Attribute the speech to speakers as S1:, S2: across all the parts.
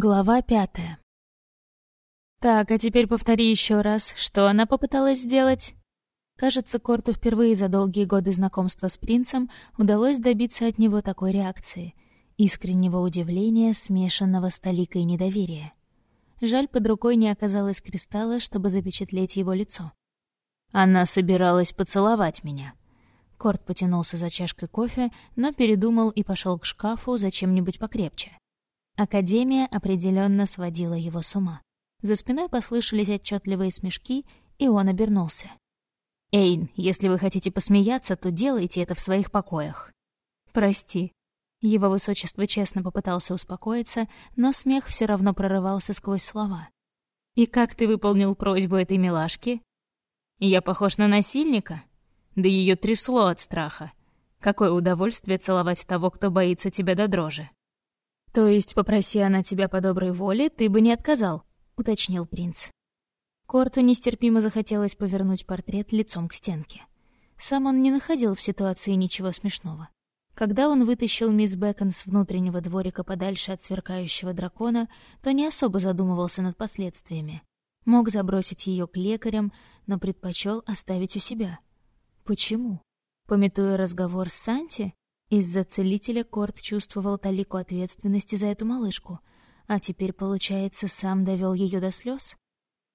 S1: Глава пятая. Так, а теперь повтори еще раз, что она попыталась сделать? Кажется, Корту впервые за долгие годы знакомства с принцем удалось добиться от него такой реакции. Искреннего удивления, смешанного с толикой недоверия. Жаль, под рукой не оказалось кристалла, чтобы запечатлеть его лицо. Она собиралась поцеловать меня. Корт потянулся за чашкой кофе, но передумал и пошел к шкафу за чем-нибудь покрепче. Академия определенно сводила его с ума. За спиной послышались отчетливые смешки, и он обернулся. «Эйн, если вы хотите посмеяться, то делайте это в своих покоях». «Прости». Его высочество честно попытался успокоиться, но смех все равно прорывался сквозь слова. «И как ты выполнил просьбу этой милашки?» «Я похож на насильника?» Да ее трясло от страха. Какое удовольствие целовать того, кто боится тебя до дрожи. «То есть, попроси она тебя по доброй воле, ты бы не отказал», — уточнил принц. Корту нестерпимо захотелось повернуть портрет лицом к стенке. Сам он не находил в ситуации ничего смешного. Когда он вытащил мисс Бэкон с внутреннего дворика подальше от сверкающего дракона, то не особо задумывался над последствиями. Мог забросить ее к лекарям, но предпочел оставить у себя. Почему? Пометуя разговор с Санти, из-за целителя Корт чувствовал талику ответственности за эту малышку, а теперь, получается, сам довел ее до слез.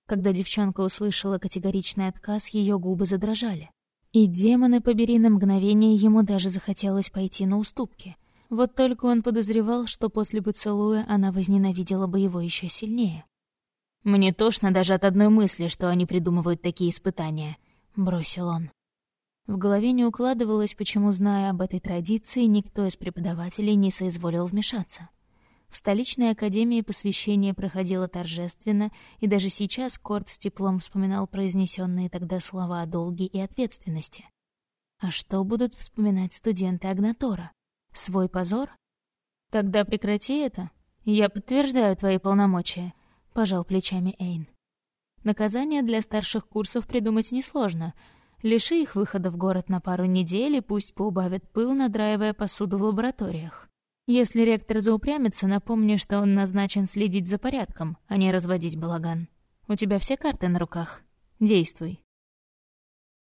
S1: Когда девчонка услышала категоричный отказ, ее губы задрожали. И демоны побери на мгновение ему даже захотелось пойти на уступки. Вот только он подозревал, что после поцелуя она возненавидела бы его еще сильнее. «Мне тошно даже от одной мысли, что они придумывают такие испытания», — бросил он. В голове не укладывалось, почему, зная об этой традиции, никто из преподавателей не соизволил вмешаться. В столичной академии посвящение проходило торжественно, и даже сейчас Корт с теплом вспоминал произнесенные тогда слова о долге и ответственности. А что будут вспоминать студенты Агнатора? Свой позор? Тогда прекрати это. Я подтверждаю твои полномочия, пожал плечами Эйн. Наказание для старших курсов придумать несложно — Лиши их выхода в город на пару недель и пусть поубавят пыл, надраивая посуду в лабораториях. Если ректор заупрямится, напомни, что он назначен следить за порядком, а не разводить балаган. У тебя все карты на руках. Действуй.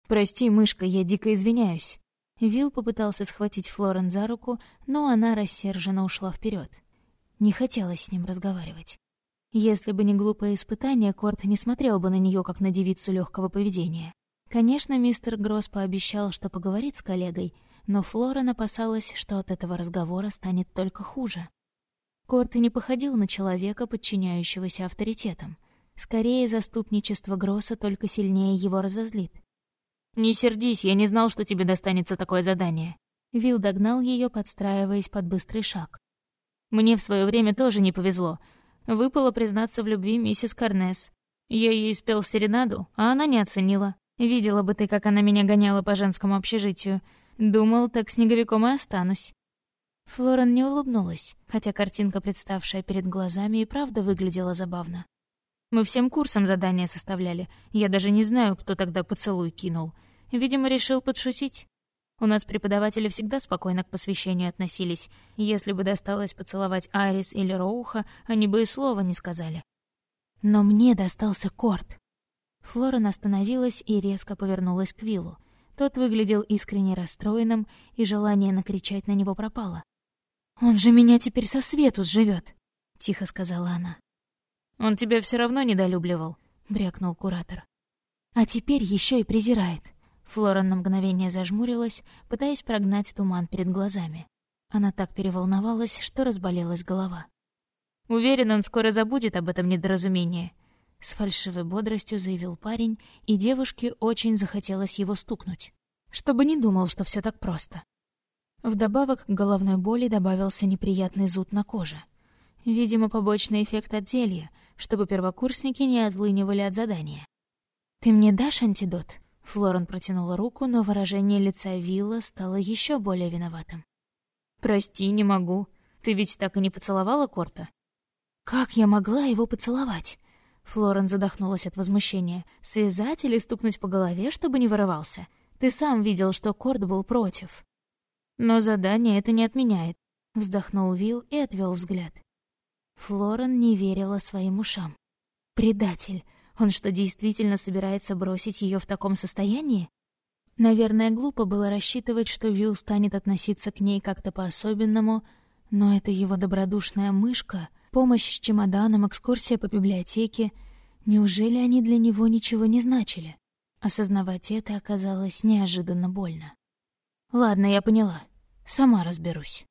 S1: Прости, мышка, я дико извиняюсь. Вил попытался схватить Флорен за руку, но она рассерженно ушла вперед. Не хотелось с ним разговаривать. Если бы не глупое испытание, Корт не смотрел бы на нее как на девицу легкого поведения. Конечно, мистер Гросс пообещал, что поговорит с коллегой, но Флорен опасалась, что от этого разговора станет только хуже. Корт не походил на человека, подчиняющегося авторитетам. Скорее, заступничество Гросса только сильнее его разозлит. «Не сердись, я не знал, что тебе достанется такое задание». Вил догнал ее, подстраиваясь под быстрый шаг. «Мне в свое время тоже не повезло. Выпало признаться в любви миссис Карнес. Я ей спел серенаду, а она не оценила. Видела бы ты, как она меня гоняла по женскому общежитию. Думал, так снеговиком и останусь. Флорен не улыбнулась, хотя картинка, представшая перед глазами, и правда выглядела забавно. Мы всем курсом задания составляли. Я даже не знаю, кто тогда поцелуй кинул. Видимо, решил подшутить. У нас преподаватели всегда спокойно к посвящению относились. Если бы досталось поцеловать Айрис или Роуха, они бы и слова не сказали. Но мне достался Корт. Флорен остановилась и резко повернулась к Виллу. Тот выглядел искренне расстроенным, и желание накричать на него пропало. «Он же меня теперь со свету сживет, тихо сказала она. «Он тебя все равно недолюбливал», — брякнул куратор. «А теперь еще и презирает». Флорен на мгновение зажмурилась, пытаясь прогнать туман перед глазами. Она так переволновалась, что разболелась голова. «Уверен, он скоро забудет об этом недоразумении», с фальшивой бодростью заявил парень, и девушке очень захотелось его стукнуть. Чтобы не думал, что все так просто. Вдобавок к головной боли добавился неприятный зуд на коже. Видимо, побочный эффект от зелья, чтобы первокурсники не отлынивали от задания. «Ты мне дашь антидот?» Флорен протянула руку, но выражение лица Вилла стало еще более виноватым. «Прости, не могу. Ты ведь так и не поцеловала Корта?» «Как я могла его поцеловать?» Флорен задохнулась от возмущения. «Связать или стукнуть по голове, чтобы не вырывался? Ты сам видел, что Корд был против». «Но задание это не отменяет», — вздохнул Вил и отвел взгляд. Флорен не верила своим ушам. «Предатель! Он что, действительно собирается бросить ее в таком состоянии?» Наверное, глупо было рассчитывать, что Вилл станет относиться к ней как-то по-особенному, но это его добродушная мышка, помощь с чемоданом, экскурсия по библиотеке. Неужели они для него ничего не значили? Осознавать это оказалось неожиданно больно. «Ладно, я поняла. Сама разберусь».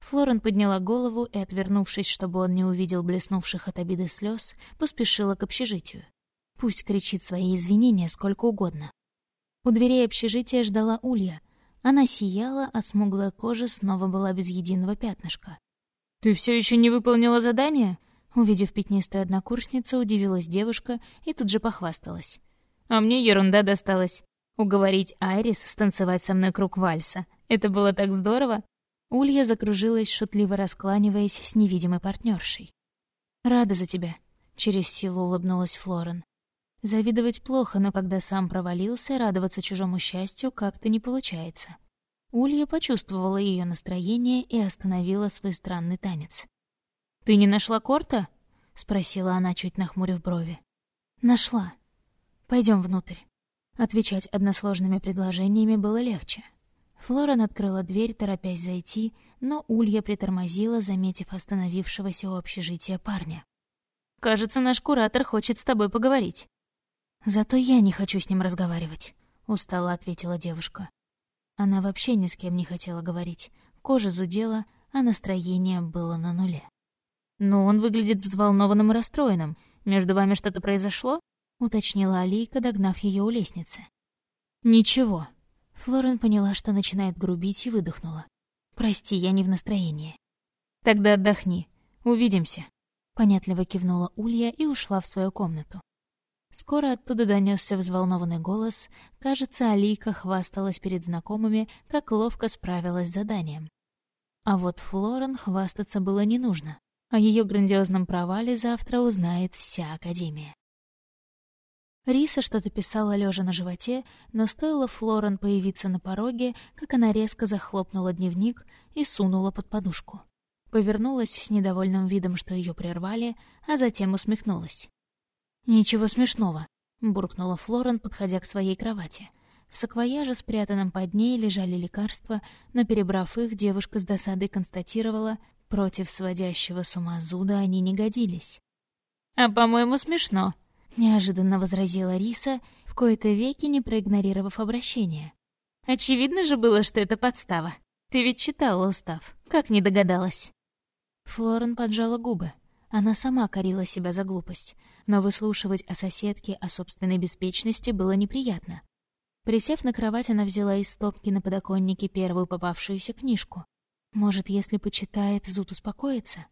S1: Флорен подняла голову и, отвернувшись, чтобы он не увидел блеснувших от обиды слез, поспешила к общежитию. Пусть кричит свои извинения сколько угодно. У дверей общежития ждала Улья. Она сияла, а смуглая кожа снова была без единого пятнышка. «Ты все еще не выполнила задание?» Увидев пятнистую однокурсницу, удивилась девушка и тут же похвасталась. «А мне ерунда досталась. Уговорить Айрис станцевать со мной круг вальса. Это было так здорово!» Улья закружилась, шутливо раскланиваясь с невидимой партнершей. «Рада за тебя», — через силу улыбнулась Флорен. Завидовать плохо, но когда сам провалился, радоваться чужому счастью как-то не получается. Улья почувствовала ее настроение и остановила свой странный танец. «Ты не нашла корта?» — спросила она, чуть нахмурив брови. «Нашла. Пойдем внутрь». Отвечать односложными предложениями было легче. Флорен открыла дверь, торопясь зайти, но Улья притормозила, заметив остановившегося у общежития парня. «Кажется, наш куратор хочет с тобой поговорить». «Зато я не хочу с ним разговаривать», — устало ответила девушка. Она вообще ни с кем не хотела говорить. Кожа зудела, а настроение было на нуле. «Но он выглядит взволнованным и расстроенным. Между вами что-то произошло?» — уточнила Алийка, догнав ее у лестницы. «Ничего». Флорен поняла, что начинает грубить, и выдохнула. «Прости, я не в настроении». «Тогда отдохни. Увидимся», — понятливо кивнула Улья и ушла в свою комнату. Скоро оттуда донесся взволнованный голос. Кажется, Алика хвасталась перед знакомыми, как ловко справилась с заданием. А вот Флорен хвастаться было не нужно. О ее грандиозном провале завтра узнает вся Академия. Риса что-то писала лежа на животе, но стоило Флорен появиться на пороге, как она резко захлопнула дневник и сунула под подушку. Повернулась с недовольным видом, что ее прервали, а затем усмехнулась. «Ничего смешного», — буркнула Флорен, подходя к своей кровати. В саквояже, спрятанном под ней, лежали лекарства, но, перебрав их, девушка с досадой констатировала, против сводящего с ума зуда они не годились. «А, по-моему, смешно», — неожиданно возразила Риса, в кои-то веки не проигнорировав обращение. «Очевидно же было, что это подстава. Ты ведь читала устав. Как не догадалась?» Флорен поджала губы. Она сама корила себя за глупость, но выслушивать о соседке, о собственной беспечности было неприятно. Присев на кровать, она взяла из стопки на подоконнике первую попавшуюся книжку. Может, если почитает, Зуд успокоится?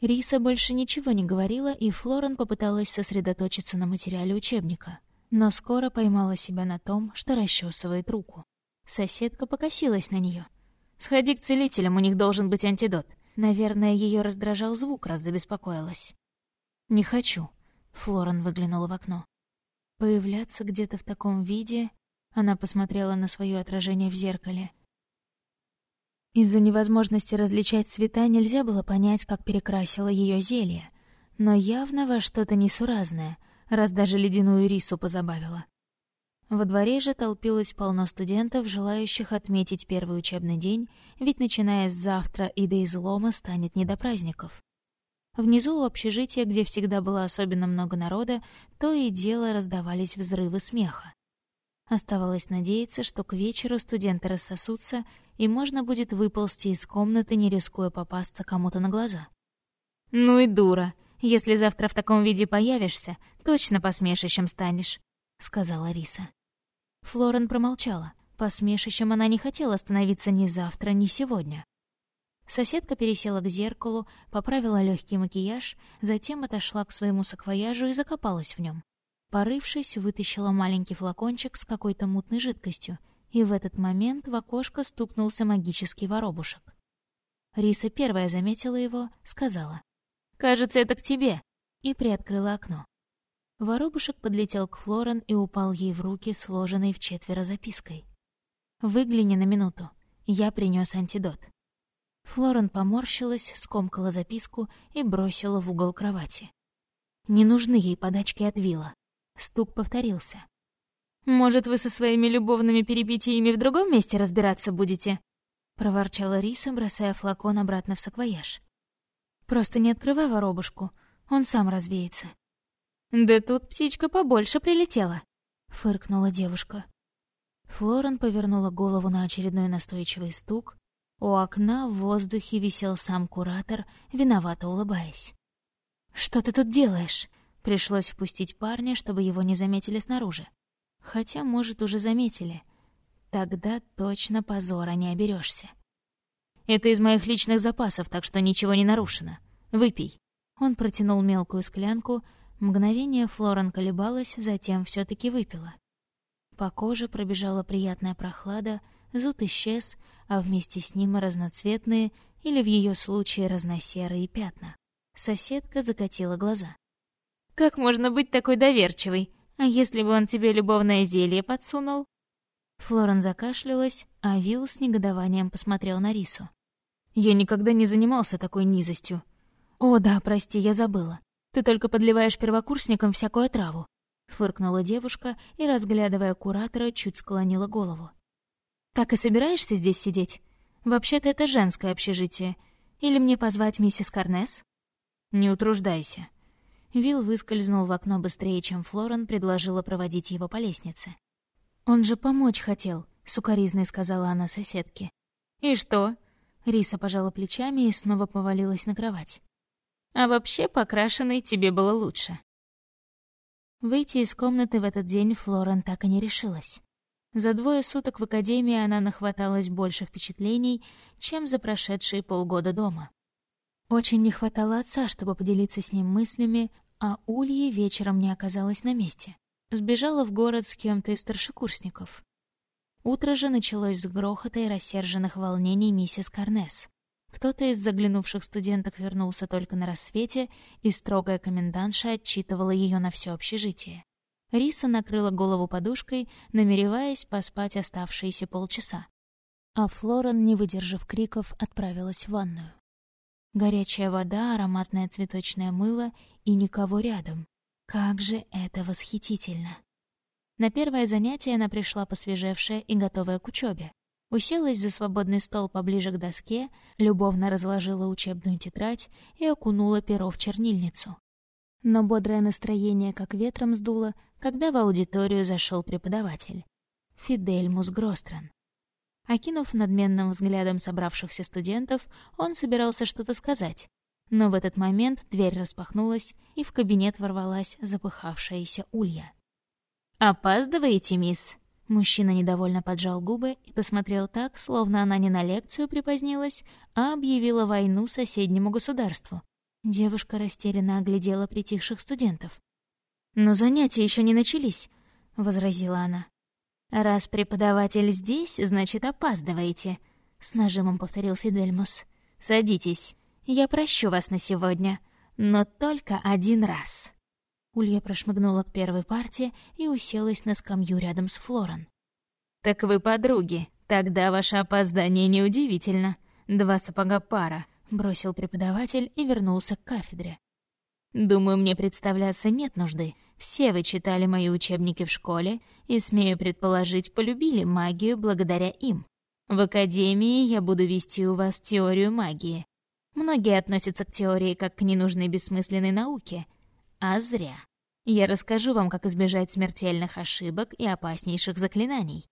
S1: Риса больше ничего не говорила, и Флорен попыталась сосредоточиться на материале учебника, но скоро поймала себя на том, что расчесывает руку. Соседка покосилась на нее. «Сходи к целителям, у них должен быть антидот. Наверное, ее раздражал звук, раз забеспокоилась. «Не хочу», — Флорен выглянула в окно. Появляться где-то в таком виде... Она посмотрела на свое отражение в зеркале. Из-за невозможности различать цвета нельзя было понять, как перекрасило ее зелье, но явно во что-то несуразное, раз даже ледяную рису позабавила. Во дворе же толпилось полно студентов, желающих отметить первый учебный день, ведь начиная с завтра и до излома станет не до праздников. Внизу у общежития, где всегда было особенно много народа, то и дело раздавались взрывы смеха. Оставалось надеяться, что к вечеру студенты рассосутся, и можно будет выползти из комнаты, не рискуя попасться кому-то на глаза. «Ну и дура! Если завтра в таком виде появишься, точно посмешищем станешь», — сказала Риса. Флорен промолчала. Посмешищем она не хотела становиться ни завтра, ни сегодня. Соседка пересела к зеркалу, поправила легкий макияж, затем отошла к своему саквояжу и закопалась в нем. Порывшись, вытащила маленький флакончик с какой-то мутной жидкостью, и в этот момент в окошко стукнулся магический воробушек. Риса первая заметила его, сказала «Кажется, это к тебе!» и приоткрыла окно. Воробушек подлетел к Флорен и упал ей в руки, сложенной в четверо запиской. «Выгляни на минуту. Я принес антидот». Флорен поморщилась, скомкала записку и бросила в угол кровати. Не нужны ей подачки от Вилла. Стук повторился. «Может, вы со своими любовными перипетиями в другом месте разбираться будете?» — проворчала Риса, бросая флакон обратно в саквояж. «Просто не открывай воробушку, он сам развеется». «Да тут птичка побольше прилетела», — фыркнула девушка. Флорен повернула голову на очередной настойчивый стук. У окна в воздухе висел сам куратор, виновато улыбаясь. «Что ты тут делаешь?» Пришлось впустить парня, чтобы его не заметили снаружи. Хотя, может, уже заметили. Тогда точно позора не оберешься. «Это из моих личных запасов, так что ничего не нарушено. Выпей». Он протянул мелкую склянку. Мгновение Флорен колебалась, затем все таки выпила. По коже пробежала приятная прохлада, зуд исчез, а вместе с ним разноцветные, или в ее случае разносерые пятна. Соседка закатила глаза. «Как можно быть такой доверчивой? А если бы он тебе любовное зелье подсунул?» Флорен закашлялась, а Вилл с негодованием посмотрел на Рису. «Я никогда не занимался такой низостью». «О, да, прости, я забыла. Ты только подливаешь первокурсникам всякую траву. Фыркнула девушка и, разглядывая куратора, чуть склонила голову. «Так и собираешься здесь сидеть? Вообще-то это женское общежитие. Или мне позвать миссис Карнес?» «Не утруждайся». Вилл выскользнул в окно быстрее, чем Флорен предложила проводить его по лестнице. «Он же помочь хотел», — сукоризной сказала она соседке. «И что?» Риса пожала плечами и снова повалилась на кровать. «А вообще покрашенной тебе было лучше». Выйти из комнаты в этот день Флорен так и не решилась. За двое суток в академии она нахваталась больше впечатлений, чем за прошедшие полгода дома. Очень не хватало отца, чтобы поделиться с ним мыслями, а Ульи вечером не оказалась на месте. Сбежала в город с кем-то из старшекурсников. Утро же началось с грохота и рассерженных волнений миссис Карнес. Кто-то из заглянувших студенток вернулся только на рассвете, и строгая комендантша отчитывала ее на все общежитие. Риса накрыла голову подушкой, намереваясь поспать оставшиеся полчаса. А Флорен, не выдержав криков, отправилась в ванную. Горячая вода, ароматное цветочное мыло и никого рядом. Как же это восхитительно! На первое занятие она пришла посвежевшая и готовая к учебе. Уселась за свободный стол поближе к доске, любовно разложила учебную тетрадь и окунула перо в чернильницу. Но бодрое настроение как ветром сдуло, когда в аудиторию зашел преподаватель. Фидельмус Гростран. Окинув надменным взглядом собравшихся студентов, он собирался что-то сказать. Но в этот момент дверь распахнулась, и в кабинет ворвалась запыхавшаяся Улья. «Опаздываете, мисс?» Мужчина недовольно поджал губы и посмотрел так, словно она не на лекцию припозднилась, а объявила войну соседнему государству. Девушка растерянно оглядела притихших студентов. «Но занятия еще не начались», — возразила она. «Раз преподаватель здесь, значит, опаздываете», — с нажимом повторил Фидельмус. «Садитесь. Я прощу вас на сегодня, но только один раз». Улья прошмыгнула к первой партии и уселась на скамью рядом с Флорен. «Так вы подруги. Тогда ваше опоздание неудивительно. Два сапога пара», — бросил преподаватель и вернулся к кафедре. «Думаю, мне представляться нет нужды. Все вы читали мои учебники в школе и, смею предположить, полюбили магию благодаря им. В академии я буду вести у вас теорию магии. Многие относятся к теории как к ненужной бессмысленной науке, а зря. Я расскажу вам, как избежать смертельных ошибок и опаснейших заклинаний.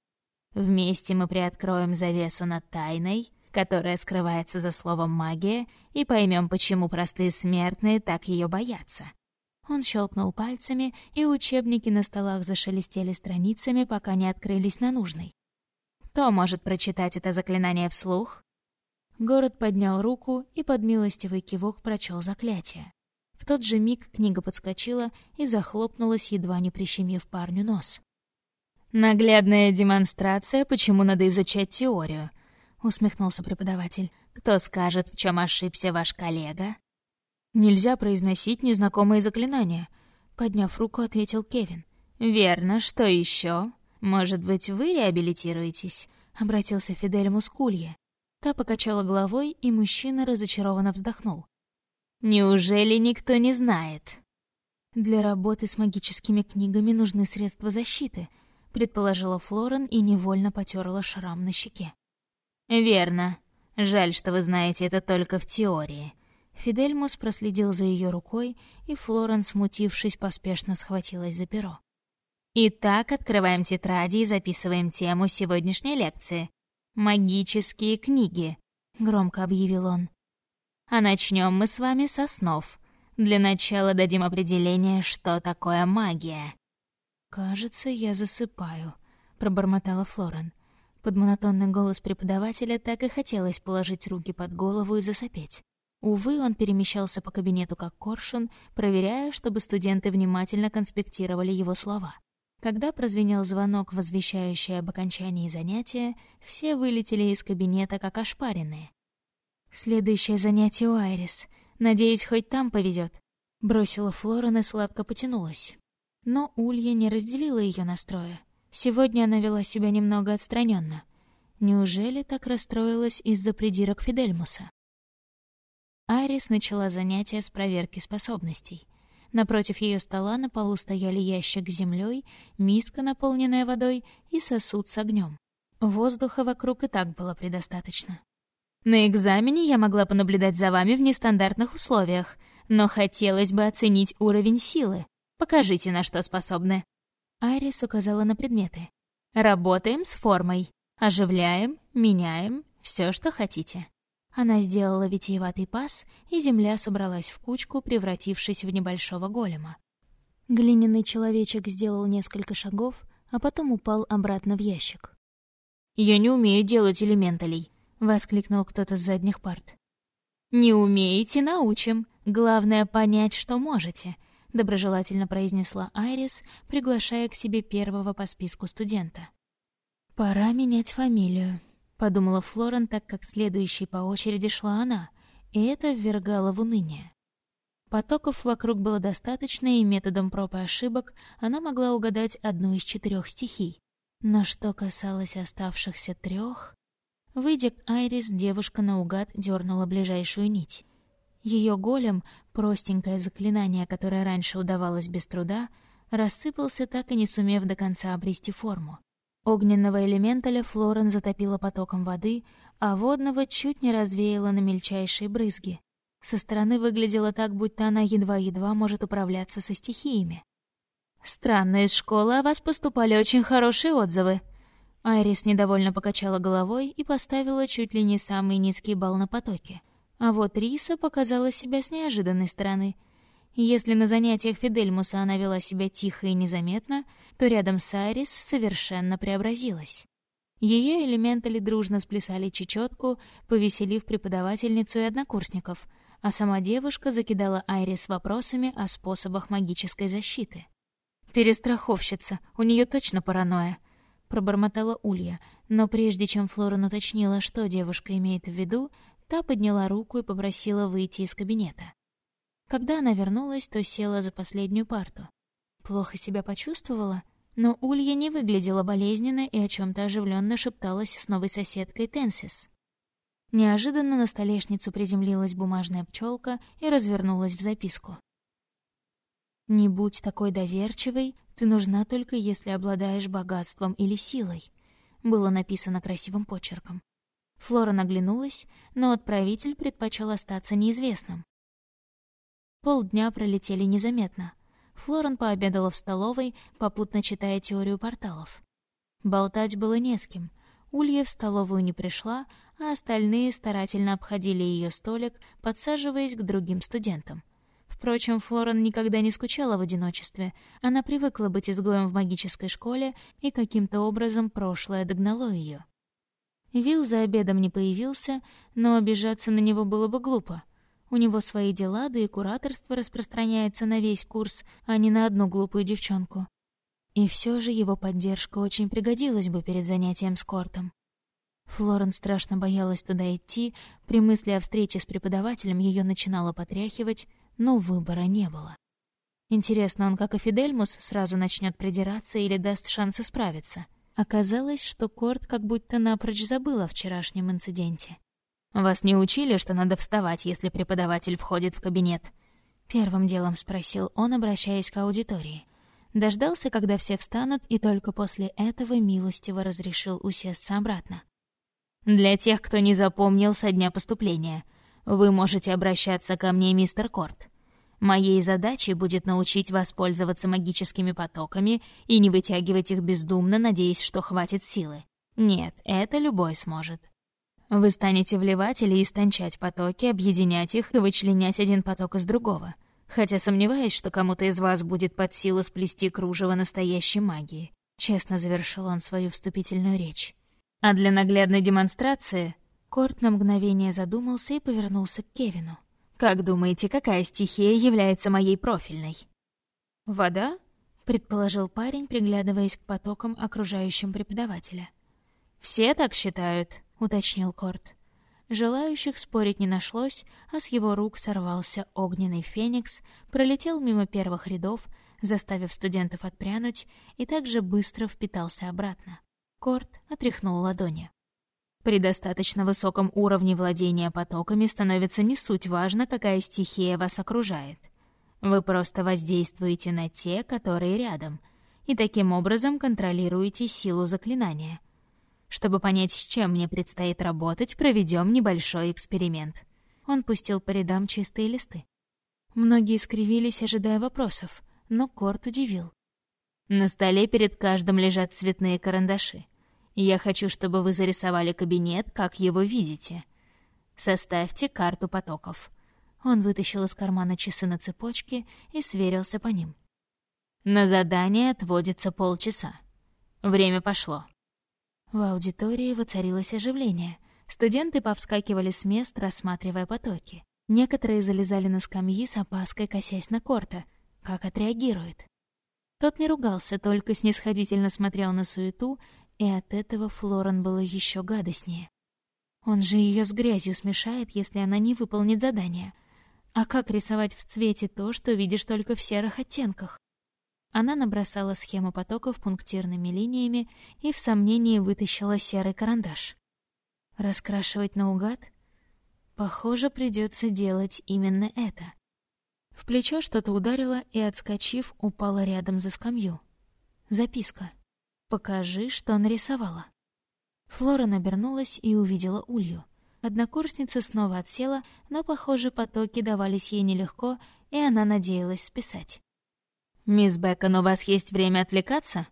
S1: Вместе мы приоткроем завесу над тайной, которая скрывается за словом «магия», и поймем, почему простые смертные так ее боятся. Он щелкнул пальцами, и учебники на столах зашелестели страницами, пока не открылись на нужной. Кто может прочитать это заклинание вслух? Город поднял руку и под милостивый кивок прочел заклятие. В тот же миг книга подскочила и захлопнулась, едва не прищемив парню нос. «Наглядная демонстрация, почему надо изучать теорию», — усмехнулся преподаватель. «Кто скажет, в чем ошибся ваш коллега?» «Нельзя произносить незнакомые заклинания», — подняв руку, ответил Кевин. «Верно, что еще? Может быть, вы реабилитируетесь?» — обратился Фидель Мускулье. Та покачала головой, и мужчина разочарованно вздохнул. «Неужели никто не знает?» «Для работы с магическими книгами нужны средства защиты», предположила Флорен и невольно потерла шрам на щеке. «Верно. Жаль, что вы знаете это только в теории». Фидельмус проследил за ее рукой, и Флорен, смутившись, поспешно схватилась за перо. Итак, открываем тетради и записываем тему сегодняшней лекции. «Магические книги», — громко объявил он. А начнем мы с вами со снов. Для начала дадим определение, что такое магия. «Кажется, я засыпаю», — пробормотала Флорен. Под монотонный голос преподавателя так и хотелось положить руки под голову и засопеть. Увы, он перемещался по кабинету как коршун, проверяя, чтобы студенты внимательно конспектировали его слова. Когда прозвенел звонок, возвещающий об окончании занятия, все вылетели из кабинета как ошпаренные. «Следующее занятие у Айрис. Надеюсь, хоть там повезет. Бросила Флорен и сладко потянулась. Но Улья не разделила ее настроя. Сегодня она вела себя немного отстраненно. Неужели так расстроилась из-за придирок Фидельмуса? Айрис начала занятие с проверки способностей. Напротив ее стола на полу стояли ящик с землей, миска, наполненная водой, и сосуд с огнем. Воздуха вокруг и так было предостаточно. На экзамене я могла понаблюдать за вами в нестандартных условиях, но хотелось бы оценить уровень силы. Покажите, на что способны. Айрис указала на предметы. Работаем с формой. Оживляем, меняем, все, что хотите. Она сделала витиеватый пас, и земля собралась в кучку, превратившись в небольшого голема. Глиняный человечек сделал несколько шагов, а потом упал обратно в ящик. «Я не умею делать элементалей», — воскликнул кто-то с задних парт. «Не умеете — научим. Главное — понять, что можете», — доброжелательно произнесла Айрис, приглашая к себе первого по списку студента. «Пора менять фамилию», — подумала Флорен, так как следующей по очереди шла она, и это ввергало в уныние. Потоков вокруг было достаточно, и методом проб и ошибок она могла угадать одну из четырех стихий. Но что касалось оставшихся трех... Выйдя к Айрис, девушка наугад дернула ближайшую нить. Ее голем, простенькое заклинание, которое раньше удавалось без труда, рассыпался, так и не сумев до конца обрести форму. Огненного элементаля Флорен затопила потоком воды, а водного чуть не развеяла на мельчайшие брызги. Со стороны выглядело так, будто она едва-едва может управляться со стихиями. «Странно, из школы о вас поступали очень хорошие отзывы». Айрис недовольно покачала головой и поставила чуть ли не самый низкий балл на потоке. А вот Риса показала себя с неожиданной стороны — если на занятиях Фидельмуса она вела себя тихо и незаметно, то рядом с Айрис совершенно преобразилась. Ее элементали дружно сплясали чечетку, повеселив преподавательницу и однокурсников, а сама девушка закидала Айрис вопросами о способах магической защиты. «Перестраховщица, у нее точно паранойя», — пробормотала Улья, но прежде чем Флорен уточнила, что девушка имеет в виду, та подняла руку и попросила выйти из кабинета. Когда она вернулась, то села за последнюю парту. Плохо себя почувствовала, но Улья не выглядела болезненно и о чем то оживленно шепталась с новой соседкой Тенсис. Неожиданно на столешницу приземлилась бумажная пчелка и развернулась в записку. «Не будь такой доверчивой, ты нужна только если обладаешь богатством или силой», было написано красивым почерком. Флора наглянулась, но отправитель предпочел остаться неизвестным. Полдня пролетели незаметно. Флорен пообедала в столовой, попутно читая теорию порталов. Болтать было не с кем. Улья в столовую не пришла, а остальные старательно обходили ее столик, подсаживаясь к другим студентам. Впрочем, Флорен никогда не скучала в одиночестве. Она привыкла быть изгоем в магической школе, и каким-то образом прошлое догнало ее. Вил за обедом не появился, но обижаться на него было бы глупо — у него свои дела, да и кураторство распространяется на весь курс, а не на одну глупую девчонку. И все же его поддержка очень пригодилась бы перед занятием с Кортом. Флорен страшно боялась туда идти, при мысли о встрече с преподавателем ее начинало потряхивать, но выбора не было. Интересно, он, как и Фидельмус, сразу начнет придираться или даст шанс исправиться? Оказалось, что Корт как будто напрочь забыл о вчерашнем инциденте. «Вас не учили, что надо вставать, если преподаватель входит в кабинет?» Первым делом спросил он, обращаясь к аудитории. Дождался, когда все встанут, и только после этого милостиво разрешил усесться обратно. «Для тех, кто не запомнил со дня поступления, вы можете обращаться ко мне, мистер Корт. Моей задачей будет научить вас пользоваться магическими потоками и не вытягивать их бездумно, надеясь, что хватит силы. Нет, это любой сможет. Вы станете вливать или истончать потоки, объединять их и вычленять один поток из другого. Хотя сомневаюсь, что кому-то из вас будет под силу сплести кружево настоящей магии. Честно завершил он свою вступительную речь. А для наглядной демонстрации Корт на мгновение задумался и повернулся к Кевину. «Как думаете, какая стихия является моей профильной?» «Вода?» — предположил парень, приглядываясь к потокам, окружающим преподавателя. «Все так считают», — уточнил Корт. Желающих спорить не нашлось, а с его рук сорвался огненный феникс, пролетел мимо первых рядов, заставив студентов отпрянуть, и также быстро впитался обратно. Корт отряхнул ладони. При достаточно высоком уровне владения потоками становится не суть важно, какая стихия вас окружает. Вы просто воздействуете на те, которые рядом, и таким образом контролируете силу заклинания. Чтобы понять, с чем мне предстоит работать, проведем небольшой эксперимент. Он пустил по рядам чистые листы. Многие скривились, ожидая вопросов, но Корт удивил. На столе перед каждым лежат цветные карандаши. Я хочу, чтобы вы зарисовали кабинет, как его видите. Составьте карту потоков. Он вытащил из кармана часы на цепочке и сверился по ним. На задание отводится полчаса. Время пошло. В аудитории воцарилось оживление. Студенты повскакивали с мест, рассматривая потоки. Некоторые залезали на скамьи с опаской, косясь на Корта. Как отреагирует? Тот не ругался, только снисходительно смотрел на суету и от этого Флорен было еще гадостнее. Он же ее с грязью смешает, если она не выполнит задание. А как рисовать в цвете то, что видишь только в серых оттенках? Она набросала схему потоков пунктирными линиями и в сомнении вытащила серый карандаш. Раскрашивать наугад? Похоже, придется делать именно это. В плечо что-то ударило и, отскочив, упало рядом за скамью. Записка. «Покажи, что нарисовала». Флора набернулась и увидела Улью. Однокурсница снова отсела, но, похоже, потоки давались ей нелегко, и она надеялась списать. «Мисс Бекон, у вас есть время отвлекаться?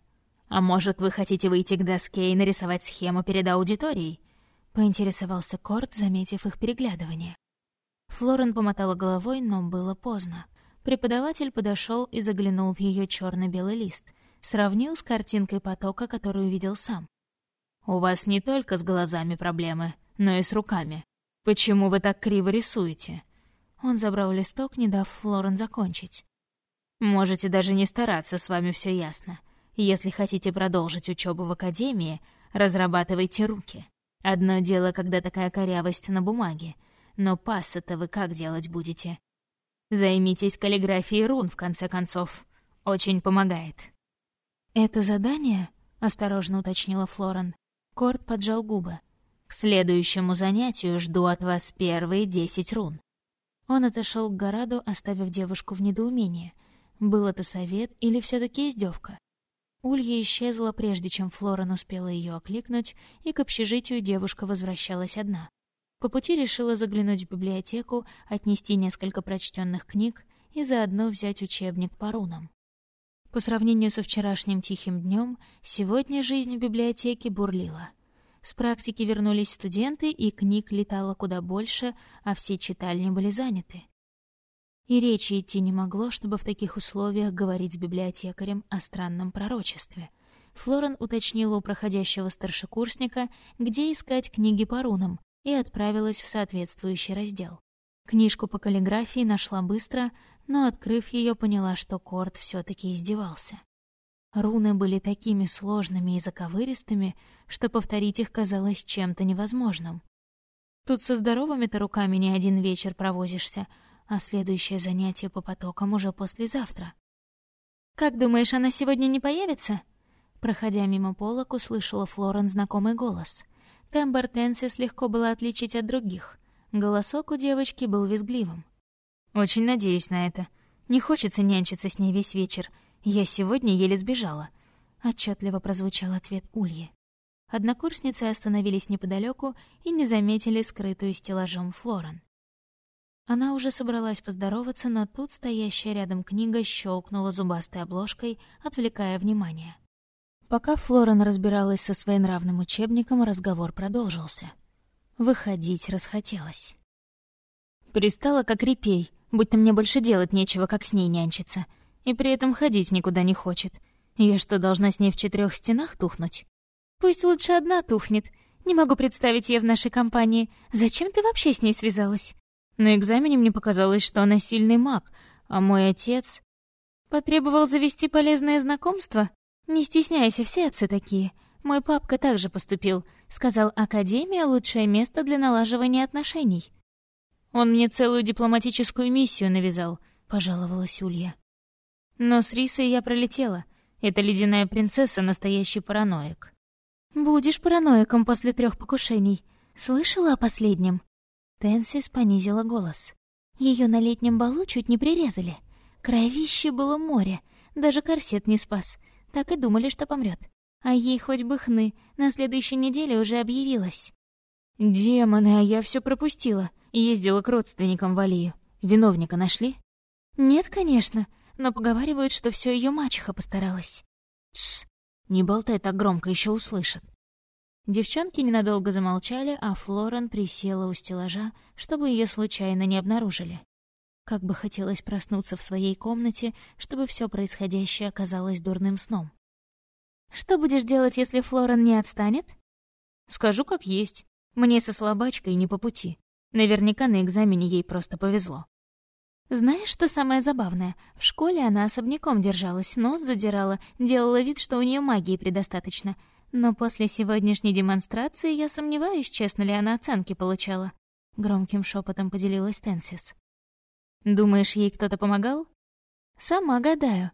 S1: А может, вы хотите выйти к доске и нарисовать схему перед аудиторией?» — поинтересовался Корт, заметив их переглядывание. Флорен помотала головой, но было поздно. Преподаватель подошел и заглянул в ее черно белый лист — сравнил с картинкой потока, которую видел сам. «У вас не только с глазами проблемы, но и с руками. Почему вы так криво рисуете?» Он забрал листок, не дав Флорен закончить. «Можете даже не стараться, с вами все ясно. Если хотите продолжить учебу в академии, разрабатывайте руки. Одно дело, когда такая корявость на бумаге, но пассы-то вы как делать будете? Займитесь каллиграфией рун, в конце концов. Очень помогает». «Это задание?» — осторожно уточнила Флорен. Корт поджал губы. «К следующему занятию жду от вас первые десять рун». Он отошел к Гораду, оставив девушку в недоумении. Был это совет или все таки издевка? Улья исчезла, прежде чем Флорен успела ее окликнуть, и к общежитию девушка возвращалась одна. По пути решила заглянуть в библиотеку, отнести несколько прочтенных книг и заодно взять учебник по рунам. По сравнению со вчерашним тихим днем, сегодня жизнь в библиотеке бурлила. С практики вернулись студенты, и книг летало куда больше, а все читальни были заняты. И речи идти не могло, чтобы в таких условиях говорить с библиотекарем о странном пророчестве. Флорен уточнила у проходящего старшекурсника, где искать книги по рунам, и отправилась в соответствующий раздел. Книжку по каллиграфии нашла быстро, но, открыв ее, поняла, что Корт все-таки издевался. Руны были такими сложными и заковыристыми, что повторить их казалось чем-то невозможным. Тут со здоровыми-то руками не один вечер провозишься, а следующее занятие по потокам уже послезавтра. «Как думаешь, она сегодня не появится?» Проходя мимо полок, услышала Флорен знакомый голос. Тембр Тенсис легко было отличить от других. Голосок у девочки был визгливым.
S2: «Очень надеюсь на это. Не хочется нянчиться с ней весь вечер. Я сегодня еле сбежала», — отчетливо прозвучал ответ Ульи.
S1: Однокурсницы остановились неподалеку и не заметили скрытую стеллажом Флорен. Она уже собралась поздороваться, но тут стоящая рядом книга щелкнула зубастой обложкой, отвлекая внимание. Пока Флорен разбиралась со своенравным учебником, разговор продолжился. Выходить расхотелось.
S2: Пристала как репей, будто мне больше делать нечего, как с ней нянчиться. И при этом ходить никуда не хочет. Я что, должна с ней в четырех стенах тухнуть?
S1: Пусть лучше одна тухнет. Не могу представить ее в нашей компании. Зачем ты вообще с ней связалась?
S2: На экзамене мне показалось, что она сильный маг, а мой отец...
S1: Потребовал завести полезное знакомство? Не стесняйся, все отцы такие. Мой папка также поступил. Сказал, Академия — лучшее место для налаживания отношений.
S2: Он мне целую дипломатическую миссию навязал, — пожаловалась Улья. Но с Рисой я пролетела. Это ледяная принцесса — настоящий параноик.
S1: «Будешь параноиком после трех покушений. Слышала о последнем?» Тенсис понизила голос. Ее на летнем балу чуть не прирезали. Кровище было море, даже корсет не спас. Так и думали, что помрет. А ей хоть бы хны, на следующей неделе уже объявилась.
S2: «Демоны, а я все пропустила. Ездила к родственникам в Алию. Виновника нашли?»
S1: «Нет, конечно, но поговаривают, что все ее мачеха постаралась».
S2: «Тсс, не болтай так громко, еще услышат.
S1: Девчонки ненадолго замолчали, а Флорен присела у стеллажа, чтобы ее случайно не обнаружили. Как бы хотелось проснуться в своей комнате, чтобы все происходящее оказалось дурным сном. «Что будешь делать, если Флорен не отстанет?»
S2: «Скажу, как есть. Мне со слабачкой не по пути. Наверняка на экзамене ей просто повезло».
S1: Знаешь, что самое забавное? В школе она особняком держалась, нос задирала, делала вид, что у нее магии предостаточно. Но после сегодняшней демонстрации я сомневаюсь, честно ли она оценки получала. Громким шепотом поделилась Тенсис.
S2: Думаешь, ей кто-то помогал?
S1: Сама гадаю.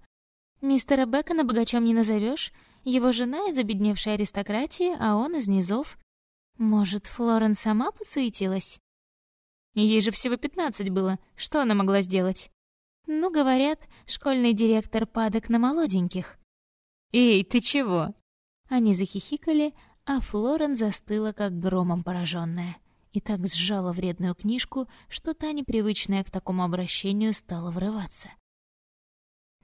S1: Мистера Бекона богачом не назовешь. Его жена из обедневшей аристократии, а он из низов. Может, Флорен сама подсуетилась?
S2: Ей же всего пятнадцать было. Что она могла сделать?
S1: Ну, говорят, школьный директор падок на молоденьких.
S2: «Эй, ты чего?»
S1: Они захихикали, а Флорен застыла, как громом пораженная, и так сжала вредную книжку, что та, непривычная к такому обращению, стала врываться.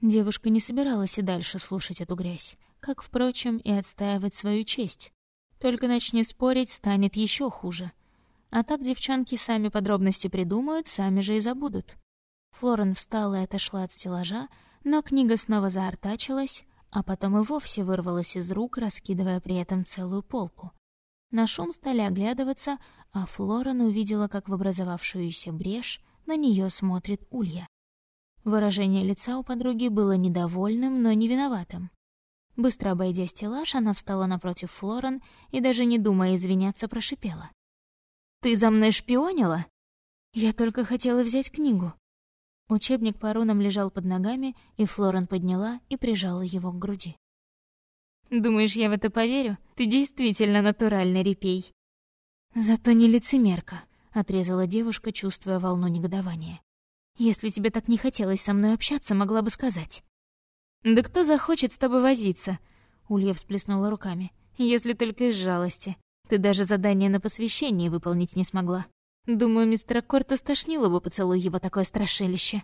S1: Девушка не собиралась и дальше слушать эту грязь, как, впрочем, и отстаивать свою честь. Только начни спорить, станет еще хуже — а так девчонки сами подробности придумают, сами же и забудут. Флорен встала и отошла от стеллажа, но книга снова заортачилась, а потом и вовсе вырвалась из рук, раскидывая при этом целую полку. На шум стали оглядываться, а Флорен увидела, как в образовавшуюся брешь на нее смотрит Улья. Выражение лица у подруги было недовольным, но не виноватым. Быстро обойдя стеллаж, она встала напротив Флорен и, даже не думая извиняться, прошипела. Ты за мной шпионила? Я только хотела взять книгу. Учебник по рунам лежал под ногами, и Флорен подняла и прижала его к груди.
S2: «Думаешь, я в это поверю? Ты действительно натуральный репей».
S1: «Зато не лицемерка», — отрезала девушка, чувствуя волну негодования. «Если тебе так не хотелось со мной общаться, могла бы сказать».
S2: «Да кто захочет с тобой возиться?» Улья всплеснула руками. «Если только из жалости. Ты даже задание на посвящение выполнить не смогла. Думаю, мистера Корта стошнило бы поцелуй его такое страшилище.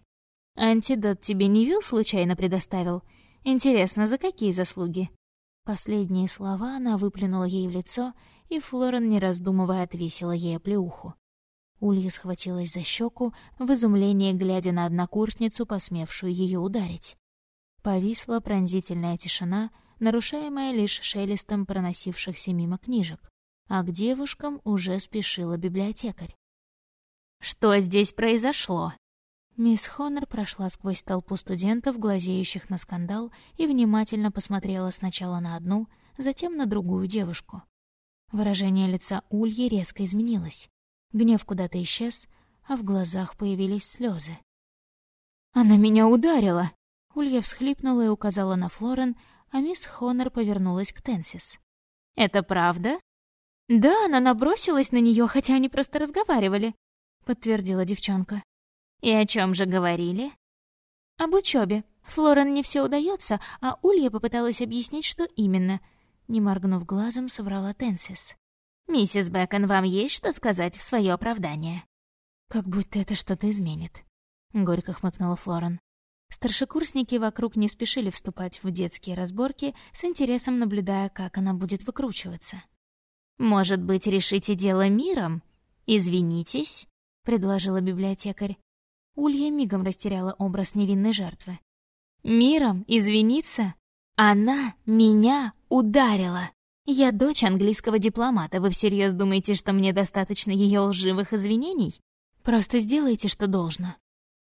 S2: Антидот тебе не Вил случайно предоставил? Интересно, за какие заслуги?»
S1: Последние слова она выплюнула ей в лицо, и Флорен, не раздумывая, отвесила ей оплеуху. Улья схватилась за щеку, в изумлении глядя на однокурсницу, посмевшую ее ударить. Повисла пронзительная тишина, нарушаемая лишь шелестом проносившихся мимо книжек а к девушкам уже спешила библиотекарь.
S2: «Что здесь произошло?»
S1: Мисс Хонор прошла сквозь толпу студентов, глазеющих на скандал, и внимательно посмотрела сначала на одну, затем на другую девушку. Выражение лица Ульи резко изменилось. Гнев куда-то исчез, а в глазах появились слезы.
S2: «Она меня ударила!»
S1: Улья всхлипнула и указала на Флорен, а мисс Хонор повернулась к Тенсис.
S2: «Это правда?» «Да, она набросилась на нее, хотя они просто разговаривали», — подтвердила девчонка. «И о чем же говорили?» «Об учебе. Флорен не все удается, а Улья попыталась объяснить, что именно». Не моргнув глазом, соврала Тенсис. «Миссис Бэкон, вам есть что сказать в свое оправдание?» «Как будто это что-то изменит», — горько хмыкнула Флорен. Старшекурсники вокруг не спешили вступать в детские разборки, с интересом наблюдая, как она будет выкручиваться. «Может быть, решите дело миром? Извинитесь?» — предложила библиотекарь. Улья мигом растеряла образ невинной жертвы. «Миром? Извиниться? Она меня ударила! Я дочь английского дипломата. Вы всерьез думаете, что мне достаточно ее лживых извинений? Просто сделайте, что должно».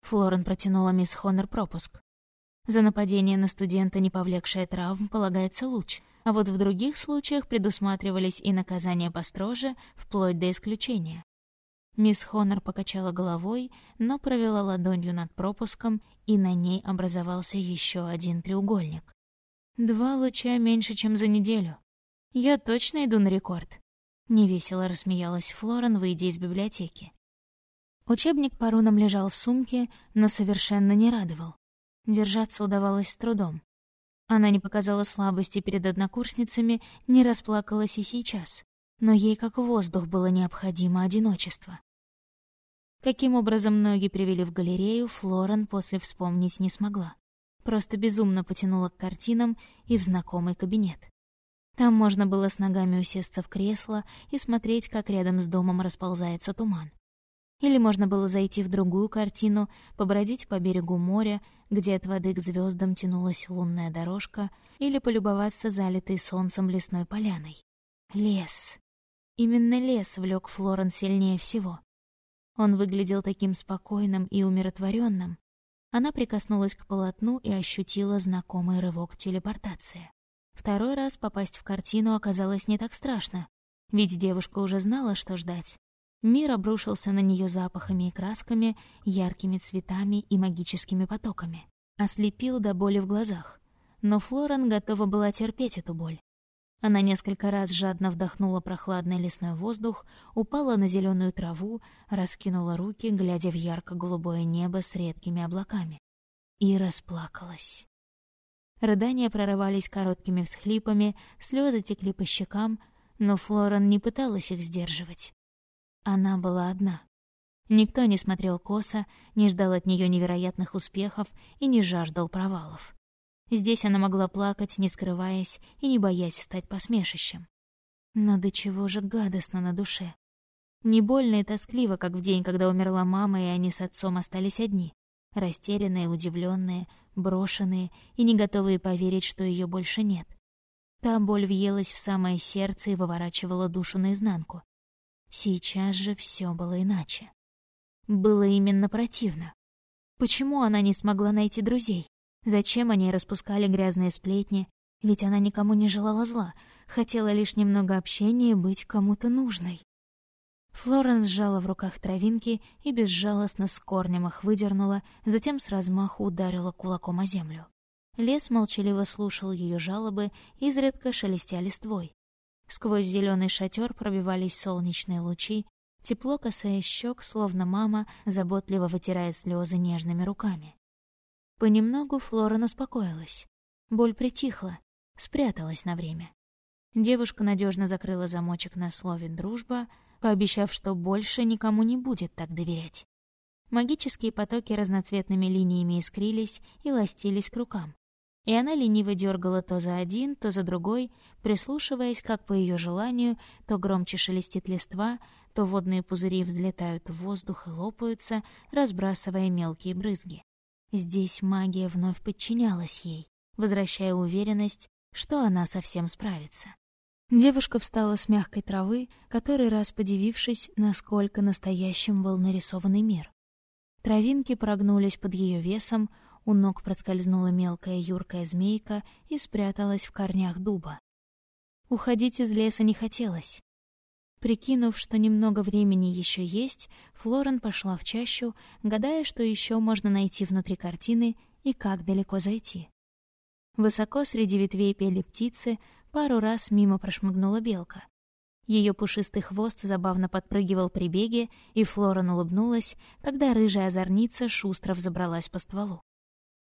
S2: Флорен протянула мисс Хонор пропуск. За нападение на студента, не повлекшее травм, полагается луч, а вот в других случаях предусматривались и наказания построже, вплоть до исключения. Мисс Хонор покачала головой, но провела ладонью над пропуском, и на ней образовался еще один треугольник. Два луча меньше, чем за неделю. Я точно иду на рекорд. Невесело рассмеялась Флорен, выйдя из библиотеки. Учебник по рунам лежал в сумке, но совершенно не радовал. Держаться удавалось с трудом. Она не показала слабости перед однокурсницами, не расплакалась и сейчас. Но ей как воздух было необходимо одиночество. Каким образом ноги привели в галерею, Флорен после вспомнить не смогла. Просто безумно потянула к картинам и в знакомый кабинет. Там можно было с ногами усесться в кресло и смотреть, как рядом с домом расползается туман. Или можно было зайти в другую картину, побродить по берегу моря, где от воды к звездам тянулась лунная дорожка, или полюбоваться залитой солнцем лесной поляной. Лес. Именно лес влек Флорен сильнее всего. Он выглядел таким спокойным и умиротворенным. Она прикоснулась к полотну и ощутила знакомый рывок телепортации. Второй раз попасть в картину оказалось не так страшно, ведь девушка уже знала, что ждать. Мир обрушился на нее запахами и красками, яркими цветами и магическими потоками. Ослепил до боли в глазах. Но Флорен готова была терпеть эту боль. Она несколько раз жадно вдохнула прохладный лесной воздух, упала на зеленую траву, раскинула руки, глядя в ярко-голубое небо с редкими облаками. И расплакалась. Рыдания прорывались короткими всхлипами, слезы текли по щекам, но Флорен не пыталась их сдерживать. Она была одна. Никто не смотрел косо, не ждал от нее невероятных успехов и не жаждал провалов. Здесь она могла плакать, не скрываясь и не боясь стать посмешищем. Но до чего же гадостно на душе. Не больно и тоскливо, как в день, когда умерла мама, и они с отцом остались одни. Растерянные, удивленные, брошенные и не готовые поверить, что ее больше нет. Та боль въелась в самое сердце и выворачивала душу наизнанку. Сейчас же все было иначе. Было именно противно. Почему она не смогла найти друзей? Зачем они распускали грязные сплетни? Ведь она никому не желала зла, хотела лишь немного общения и быть кому-то нужной. Флоренс сжала в руках травинки и безжалостно с корнем их выдернула, затем с размаху ударила кулаком о землю. Лес молчаливо слушал ее жалобы, изредка шелестя листвой. Сквозь зеленый шатер пробивались солнечные лучи, тепло касаясь щек, словно мама, заботливо вытирая слезы нежными руками. Понемногу Флорен успокоилась. Боль притихла, спряталась на время. Девушка надежно закрыла замочек на слове «дружба», пообещав, что больше никому не будет так доверять. Магические потоки разноцветными линиями искрились и ластились к рукам и она лениво дергала то за один, то за другой, прислушиваясь, как по ее желанию, то громче шелестит листва, то водные пузыри взлетают в воздух и лопаются, разбрасывая мелкие брызги. Здесь магия вновь подчинялась ей, возвращая уверенность, что она совсем справится. Девушка встала с мягкой травы, который раз подивившись, насколько настоящим был нарисованный мир. Травинки прогнулись под ее весом, у ног проскользнула мелкая юркая змейка и спряталась в корнях дуба. Уходить из леса не хотелось. Прикинув, что немного времени еще есть, Флорен пошла в чащу, гадая, что еще можно найти внутри картины и как далеко зайти. Высоко среди ветвей пели птицы, пару раз мимо прошмыгнула белка.
S1: Ее пушистый хвост забавно подпрыгивал при беге, и Флорен улыбнулась, когда рыжая озорница шустро взобралась по стволу.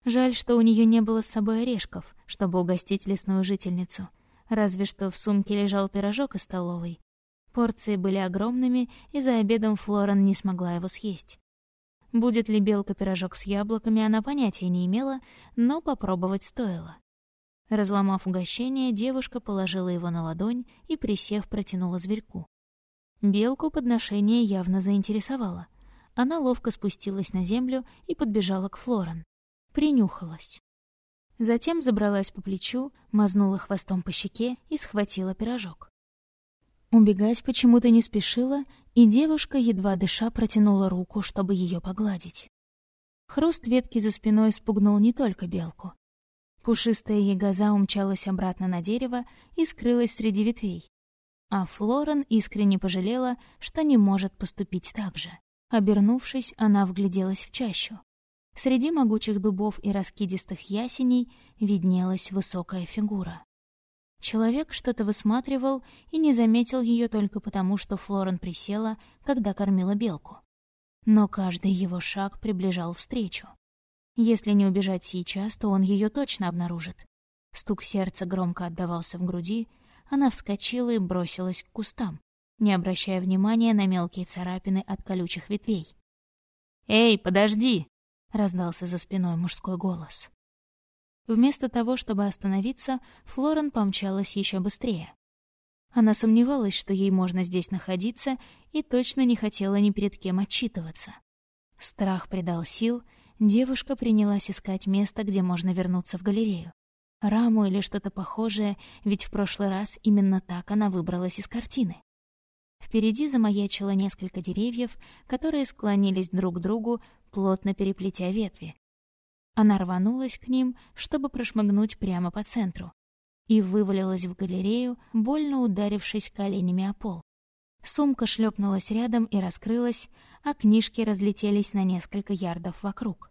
S1: Жаль, что у нее не было с собой орешков, чтобы угостить лесную жительницу. Разве что в сумке лежал пирожок из столовой. Порции были огромными, и за обедом Флорен не смогла его съесть. Будет ли белка пирожок с яблоками, она понятия не имела, но попробовать стоило. Разломав угощение, девушка положила его на ладонь и, присев, протянула зверьку. Белку подношение явно заинтересовало. Она ловко спустилась на землю и подбежала к Флорен. Принюхалась. Затем забралась по плечу, мазнула хвостом по щеке и схватила пирожок. Убегать почему-то не спешила, и девушка, едва дыша, протянула руку, чтобы ее погладить. Хруст ветки за спиной спугнул не только белку. Пушистая ягоза умчалась обратно на дерево и скрылась среди ветвей. А Флорен искренне пожалела, что не может поступить так же. Обернувшись, она вгляделась в чащу. Среди могучих дубов и раскидистых ясеней виднелась высокая фигура. Человек что-то высматривал и не заметил ее только потому, что Флорен присела, когда кормила белку. Но каждый его шаг приближал встречу. Если не убежать сейчас, то он ее точно обнаружит. Стук сердца громко отдавался в груди, она вскочила и бросилась к кустам, не обращая внимания на мелкие царапины от колючих ветвей. «Эй, подожди!» — раздался за спиной мужской голос. Вместо того, чтобы остановиться, Флорен помчалась еще быстрее. Она сомневалась, что ей можно здесь находиться, и точно не хотела ни перед кем отчитываться. Страх придал сил — девушка принялась искать место, где можно вернуться в галерею. Раму или что-то похожее, ведь в прошлый раз именно так она выбралась из картины. Впереди замаячило несколько деревьев, которые склонились друг к другу, плотно переплетя ветви. Она рванулась к ним, чтобы прошмыгнуть прямо по центру, и вывалилась в галерею, больно ударившись коленями о пол. Сумка шлепнулась рядом и раскрылась, а книжки разлетелись на несколько ярдов вокруг.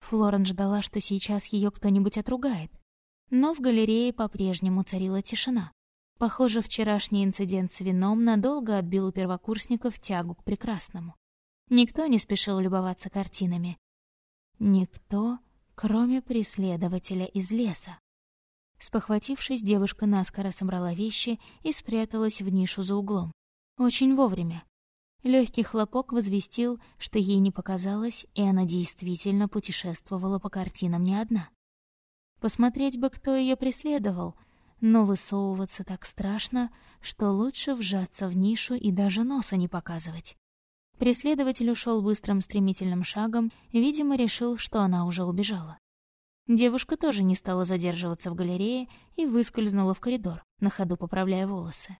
S1: Флорен ждала, что сейчас ее кто-нибудь отругает. Но в галерее по-прежнему царила тишина. Похоже, вчерашний инцидент с вином надолго отбил у первокурсников тягу к прекрасному. Никто не спешил любоваться картинами. Никто, кроме преследователя из леса. Спохватившись, девушка наскоро собрала вещи и спряталась в нишу за углом. Очень вовремя. Легкий хлопок возвестил, что ей не показалось, и она действительно путешествовала по картинам не одна. Посмотреть бы, кто ее преследовал, но высовываться так страшно, что лучше вжаться в нишу и даже носа не показывать. Преследователь ушел быстрым стремительным шагом, видимо, решил, что она уже убежала. Девушка тоже не стала задерживаться в галерее и выскользнула в коридор, на ходу поправляя волосы.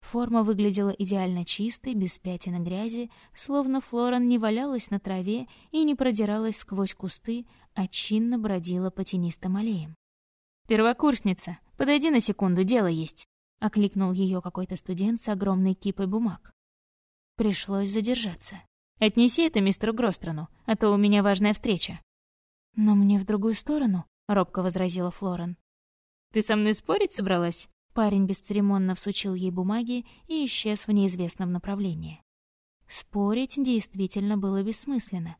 S1: Форма выглядела идеально чистой, без пятен и грязи, словно Флоран не валялась на траве и не продиралась сквозь кусты, а чинно бродила по тенистым аллеям. «Первокурсница, подойди на секунду, дело есть», — окликнул ее какой-то студент с огромной кипой бумаг. Пришлось задержаться. «Отнеси это мистеру Грострону, а то у меня важная встреча». «Но мне в другую сторону», — робко возразила Флорен. «Ты со мной спорить собралась?» Парень бесцеремонно всучил ей бумаги и исчез в неизвестном направлении. Спорить действительно было бессмысленно.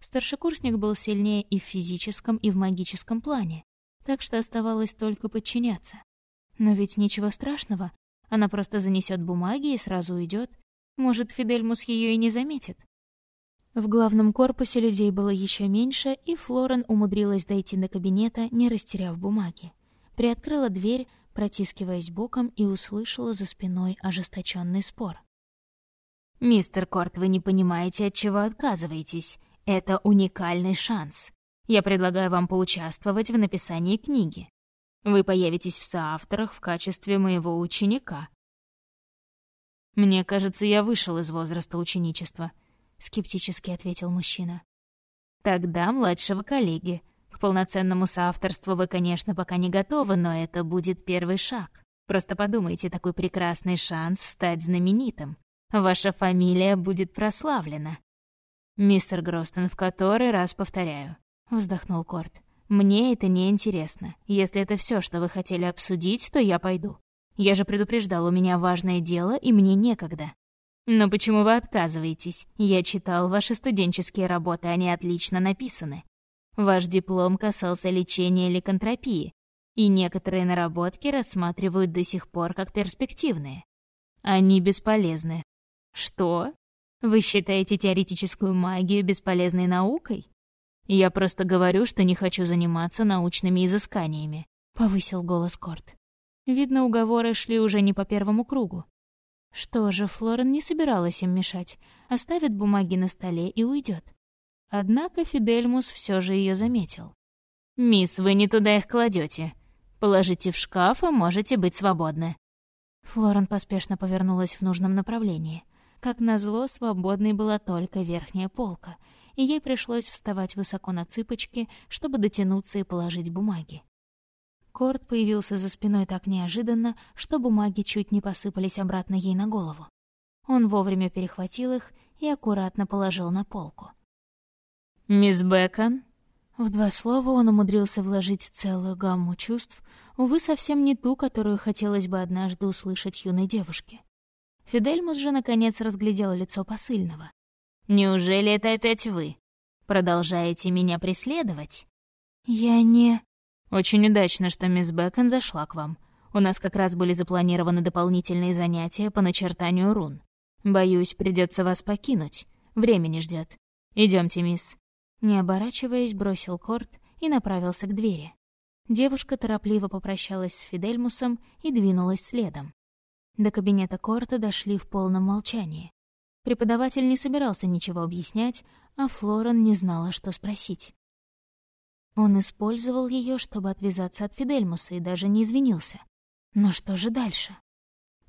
S1: Старшекурсник был сильнее и в физическом, и в магическом плане, так что оставалось только подчиняться. Но ведь ничего страшного, она просто занесет бумаги и сразу уйдет. Может, Фидельмус ее и не заметит. В главном корпусе людей было еще меньше, и Флорен умудрилась дойти до кабинета, не растеряв бумаги. Приоткрыла дверь, протискиваясь боком, и услышала за спиной ожесточенный спор.
S2: «Мистер Корт, вы не понимаете, от чего отказываетесь. Это уникальный шанс. Я предлагаю вам поучаствовать в написании книги. Вы появитесь в соавторах в качестве моего ученика».
S1: «Мне кажется, я вышел из возраста ученичества», — скептически ответил мужчина.
S2: «Тогда младшего коллеги. К полноценному соавторству вы, конечно, пока не готовы, но это будет первый шаг. Просто подумайте, такой прекрасный шанс стать знаменитым. Ваша фамилия будет прославлена.
S1: «Мистер Гростон, в который раз повторяю», — вздохнул Корт. «Мне это не интересно. Если это все, что вы хотели обсудить, то я пойду.
S2: Я же предупреждал, у меня важное дело, и мне некогда. Но почему вы отказываетесь? Я читал ваши студенческие работы, они отлично написаны. Ваш диплом касался лечения ликантропии, и некоторые наработки рассматривают до сих пор как перспективные. Они бесполезны. Что? Вы считаете теоретическую магию бесполезной наукой? Я просто говорю, что не хочу заниматься научными изысканиями, повысил голос Корт. Видно, уговоры шли уже не по первому кругу. Что же, Флорен не собиралась им мешать, оставит бумаги на столе и уйдет. Однако Фидельмус все же ее заметил. «Мисс, вы не туда их кладете. Положите в шкаф, и можете быть свободны». Флорен поспешно повернулась в нужном направлении. Как назло, свободной была только верхняя полка, и ей пришлось вставать высоко на цыпочки, чтобы дотянуться и положить бумаги. Корт появился за спиной так неожиданно, что бумаги чуть не посыпались обратно ей на голову. Он вовремя перехватил их и аккуратно положил на полку. «Мисс Бека?» В два слова он умудрился вложить целую гамму чувств, увы, совсем не ту, которую хотелось бы однажды услышать юной девушке. Фидельмус же, наконец, разглядел лицо посыльного. «Неужели это опять вы? Продолжаете меня преследовать?» «Я не...» «Очень удачно, что мисс Бэкон зашла к вам. У нас как раз были запланированы дополнительные занятия по начертанию рун. Боюсь, придется вас покинуть. Времени ждет. Идемте, мисс». Не оборачиваясь, бросил корт и направился к двери. Девушка торопливо попрощалась с Фидельмусом и двинулась следом. До кабинета Корта дошли в полном молчании. Преподаватель не собирался ничего объяснять, а Флорен не знала, что спросить. Он использовал ее, чтобы отвязаться от Фидельмуса, и даже не извинился. Но что же дальше?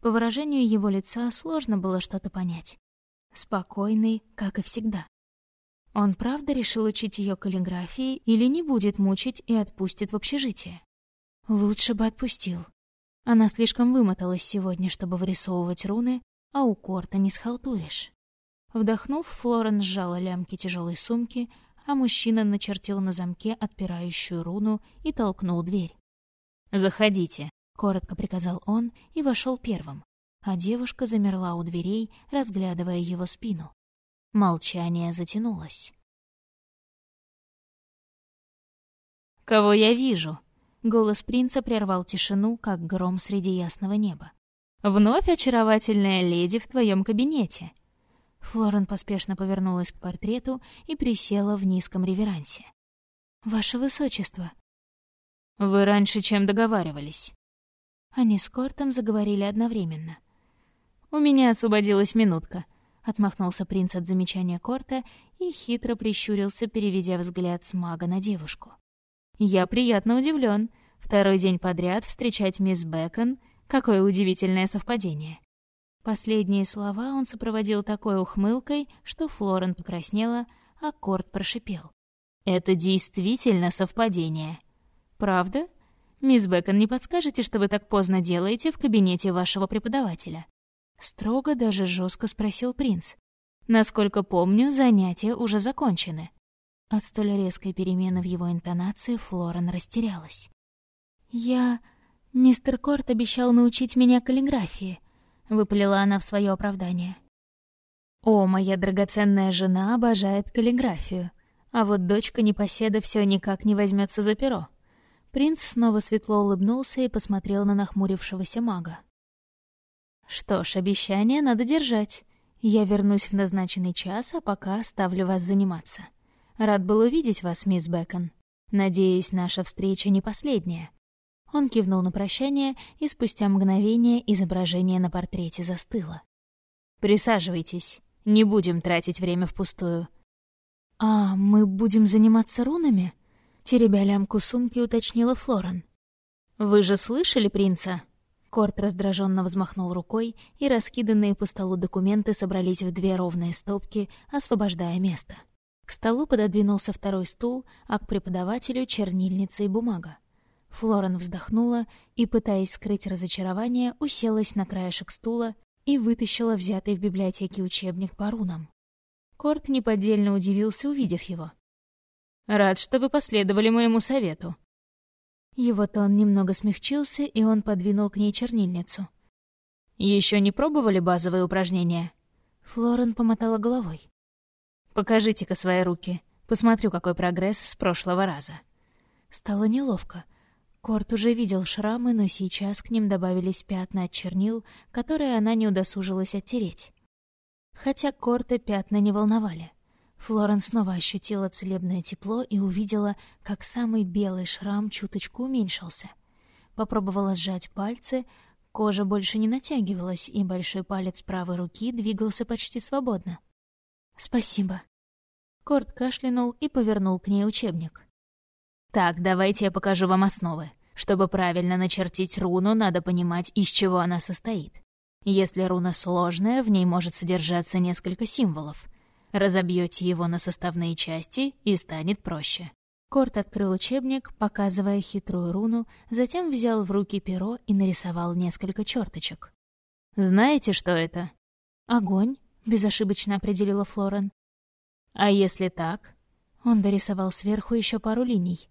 S2: По выражению его лица сложно было что-то понять. Спокойный, как и всегда. Он правда решил учить ее каллиграфии или не будет мучить и отпустит в общежитие? Лучше бы отпустил. Она слишком вымоталась сегодня, чтобы вырисовывать руны, а у Корта не схалтуришь. Вдохнув, Флорен сжала лямки тяжелой сумки, а мужчина начертил на замке отпирающую руну и толкнул дверь. «Заходите», — коротко приказал он и вошел первым, а девушка замерла у дверей, разглядывая его спину. Молчание затянулось. «Кого я вижу?» Голос принца прервал тишину, как гром среди ясного неба. «Вновь очаровательная леди в твоем кабинете. Флорен поспешно повернулась к портрету и присела в низком реверансе. «Ваше Высочество!» «Вы раньше, чем договаривались». Они с Кортом заговорили одновременно. «У меня освободилась минутка», — отмахнулся принц от замечания Корта и хитро прищурился, переведя взгляд с мага на девушку. «Я приятно удивлен. Второй день подряд встречать мисс Бэкон — какое удивительное совпадение. Последние слова он сопроводил такой ухмылкой, что Флорен покраснела, а Корт прошипел. «Это действительно совпадение. Правда? Мисс Бэкон, не подскажете, что вы так поздно делаете в кабинете вашего преподавателя?» Строго, даже жестко спросил принц. «Насколько помню, занятия уже закончены». От столь резкой перемены в его интонации Флорен растерялась. «Я... Мистер Корт обещал научить меня каллиграфии», — выпалила она в свое оправдание. «О, моя драгоценная жена обожает каллиграфию, а вот дочка непоседа все никак не возьмется за перо». Принц снова светло улыбнулся и посмотрел на нахмурившегося мага. «Что ж, обещание надо держать. Я вернусь в назначенный час, а пока оставлю вас заниматься. Рад был увидеть вас, мисс Бэкон. Надеюсь, наша встреча не последняя. Он кивнул на прощание, и спустя мгновение изображение на портрете застыло. «Присаживайтесь, не будем тратить время впустую». «А мы будем заниматься рунами?» Теребя лямку сумки, уточнила Флорен. «Вы же слышали принца?» Корт раздраженно взмахнул рукой, и раскиданные по столу документы собрались в две ровные стопки, освобождая место. К столу пододвинулся второй стул, а к преподавателю — чернильница и бумага. Флорен вздохнула и, пытаясь скрыть разочарование, уселась на краешек стула и вытащила взятый в библиотеке учебник по рунам. Корт неподдельно удивился, увидев его. «Рад, что вы последовали моему совету».
S1: Его тон немного смягчился, и он подвинул к ней чернильницу.
S2: Еще не пробовали базовые упражнения?»
S1: Флорен помотала головой.
S2: «Покажите-ка свои руки. Посмотрю, какой прогресс с прошлого раза».
S1: Стало неловко. Корт уже видел шрамы, но сейчас к ним добавились пятна от чернил, которые она не удосужилась оттереть. Хотя Корта пятна не волновали. Флорен снова ощутила целебное тепло и увидела, как самый белый шрам чуточку уменьшился. Попробовала сжать пальцы, кожа больше не натягивалась, и большой палец правой руки двигался почти свободно. «Спасибо». Корт кашлянул и повернул к ней учебник.
S2: Так, давайте я покажу вам основы. Чтобы правильно начертить руну, надо понимать, из чего она состоит. Если руна сложная, в ней может содержаться несколько символов. Разобьете его на составные части, и станет проще.
S1: Корт открыл учебник, показывая хитрую руну, затем взял в руки перо и нарисовал несколько черточек.
S2: «Знаете, что это?»
S1: «Огонь», — безошибочно определила Флорен.
S2: «А если так?»
S1: Он дорисовал сверху еще пару линий.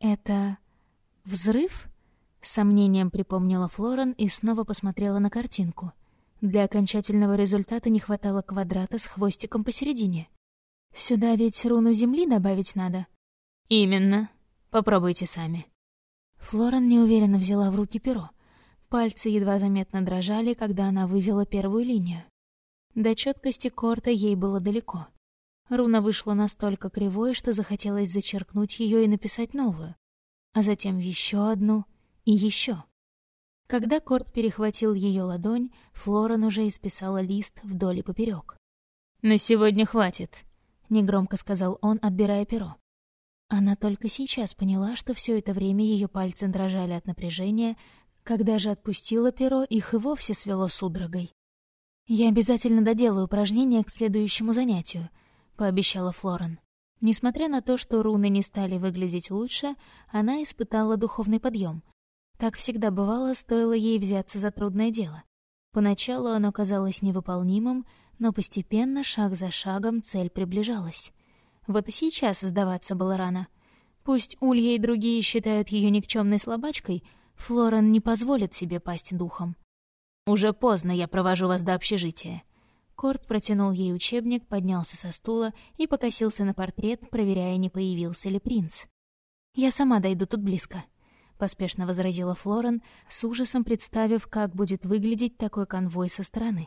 S1: «Это... взрыв?» — сомнением припомнила Флорен и снова посмотрела на картинку. Для окончательного результата не хватало квадрата с хвостиком посередине. «Сюда ведь руну земли добавить надо?»
S2: «Именно. Попробуйте сами».
S1: Флорен неуверенно взяла в руки перо. Пальцы едва заметно дрожали, когда она вывела первую линию. До четкости корта ей было далеко. Руна вышла настолько кривой, что захотелось зачеркнуть ее и написать новую, а затем еще одну и еще. Когда Корт перехватил ее ладонь, Флорен уже исписала лист вдоль и поперек.
S2: «На сегодня хватит», — негромко сказал он, отбирая перо.
S1: Она только сейчас поняла, что все это время ее пальцы дрожали от напряжения, когда же отпустила перо, их и вовсе свело судорогой. «Я обязательно доделаю упражнение к следующему занятию», пообещала Флорен. Несмотря на то, что руны не стали выглядеть лучше, она испытала духовный подъем. Так всегда бывало, стоило ей взяться за трудное дело. Поначалу оно казалось невыполнимым, но постепенно, шаг за шагом, цель приближалась. Вот и сейчас сдаваться было рано. Пусть Улья и другие считают ее никчемной слабачкой, Флорен не позволит себе пасть духом.
S2: «Уже поздно, я провожу вас до общежития»,
S1: Корт протянул ей учебник, поднялся со стула и покосился на портрет, проверяя, не появился ли принц. «Я сама дойду тут близко», — поспешно возразила Флорен, с ужасом представив, как будет выглядеть такой конвой со стороны.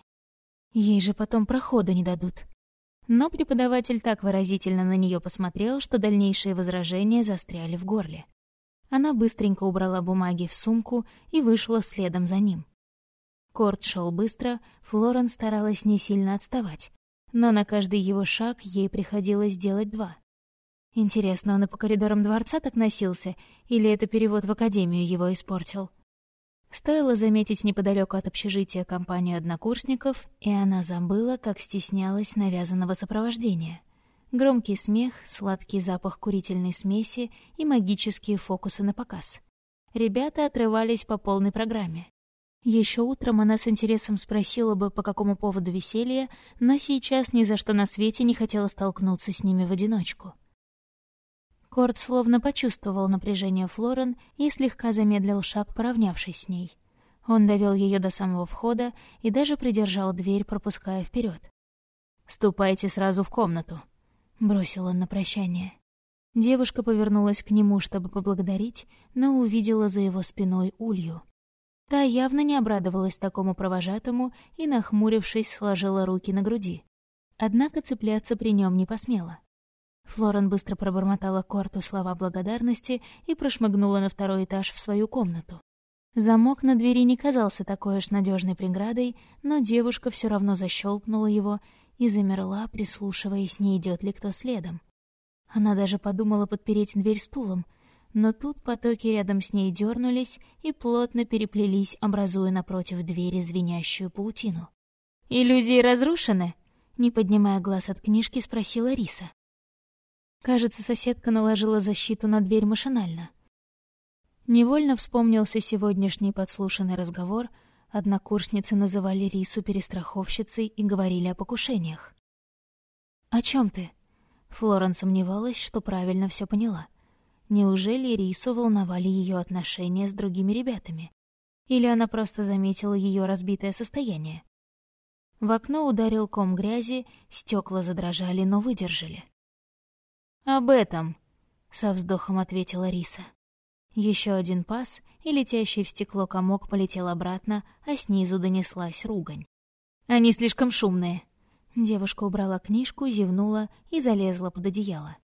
S1: «Ей же потом проходу не дадут». Но преподаватель так выразительно на нее посмотрел, что дальнейшие возражения застряли в горле. Она быстренько убрала бумаги в сумку и вышла следом за ним. Корт шел быстро, Флорен старалась не сильно отставать, но на каждый его шаг ей приходилось делать два. Интересно, он и по коридорам дворца так носился, или это перевод в академию его испортил? Стоило заметить неподалеку от общежития компанию однокурсников, и она забыла, как стеснялась навязанного сопровождения. Громкий смех, сладкий запах курительной смеси и магические фокусы на показ. Ребята отрывались по полной программе. Еще утром она с интересом спросила бы, по какому поводу веселье, но сейчас ни за что на свете не хотела столкнуться с ними в одиночку. Корт словно почувствовал напряжение Флорен и слегка замедлил шаг, поравнявшись с ней. Он довел ее до самого входа и даже придержал дверь, пропуская вперед.
S2: «Ступайте сразу в комнату», — бросил он на прощание.
S1: Девушка повернулась к нему, чтобы поблагодарить, но увидела за его спиной Улью. Та явно не обрадовалась такому провожатому и, нахмурившись, сложила руки на груди. Однако цепляться при нем не посмела. Флорен быстро пробормотала Корту слова благодарности и прошмыгнула на второй этаж в свою комнату. Замок на двери не казался такой уж надежной преградой, но девушка все равно защелкнула его и замерла, прислушиваясь, не идет ли кто следом. Она даже подумала подпереть дверь стулом — но тут потоки рядом с ней дернулись и плотно переплелись, образуя напротив двери звенящую паутину.
S2: «Иллюзии разрушены?»
S1: — не поднимая глаз от книжки, спросила Риса. Кажется, соседка наложила защиту на дверь машинально. Невольно вспомнился сегодняшний подслушанный разговор, однокурсницы называли Рису перестраховщицей и говорили о покушениях. «О чем ты?» Флорен сомневалась, что правильно все поняла. Неужели Рису волновали ее отношения с другими ребятами? Или она просто заметила ее разбитое состояние? В окно ударил ком грязи, стекла задрожали, но выдержали. «Об этом», — со вздохом ответила Риса. Еще один пас, и летящий в стекло комок полетел обратно, а снизу донеслась ругань. «Они слишком шумные». Девушка убрала книжку, зевнула и залезла под одеяло.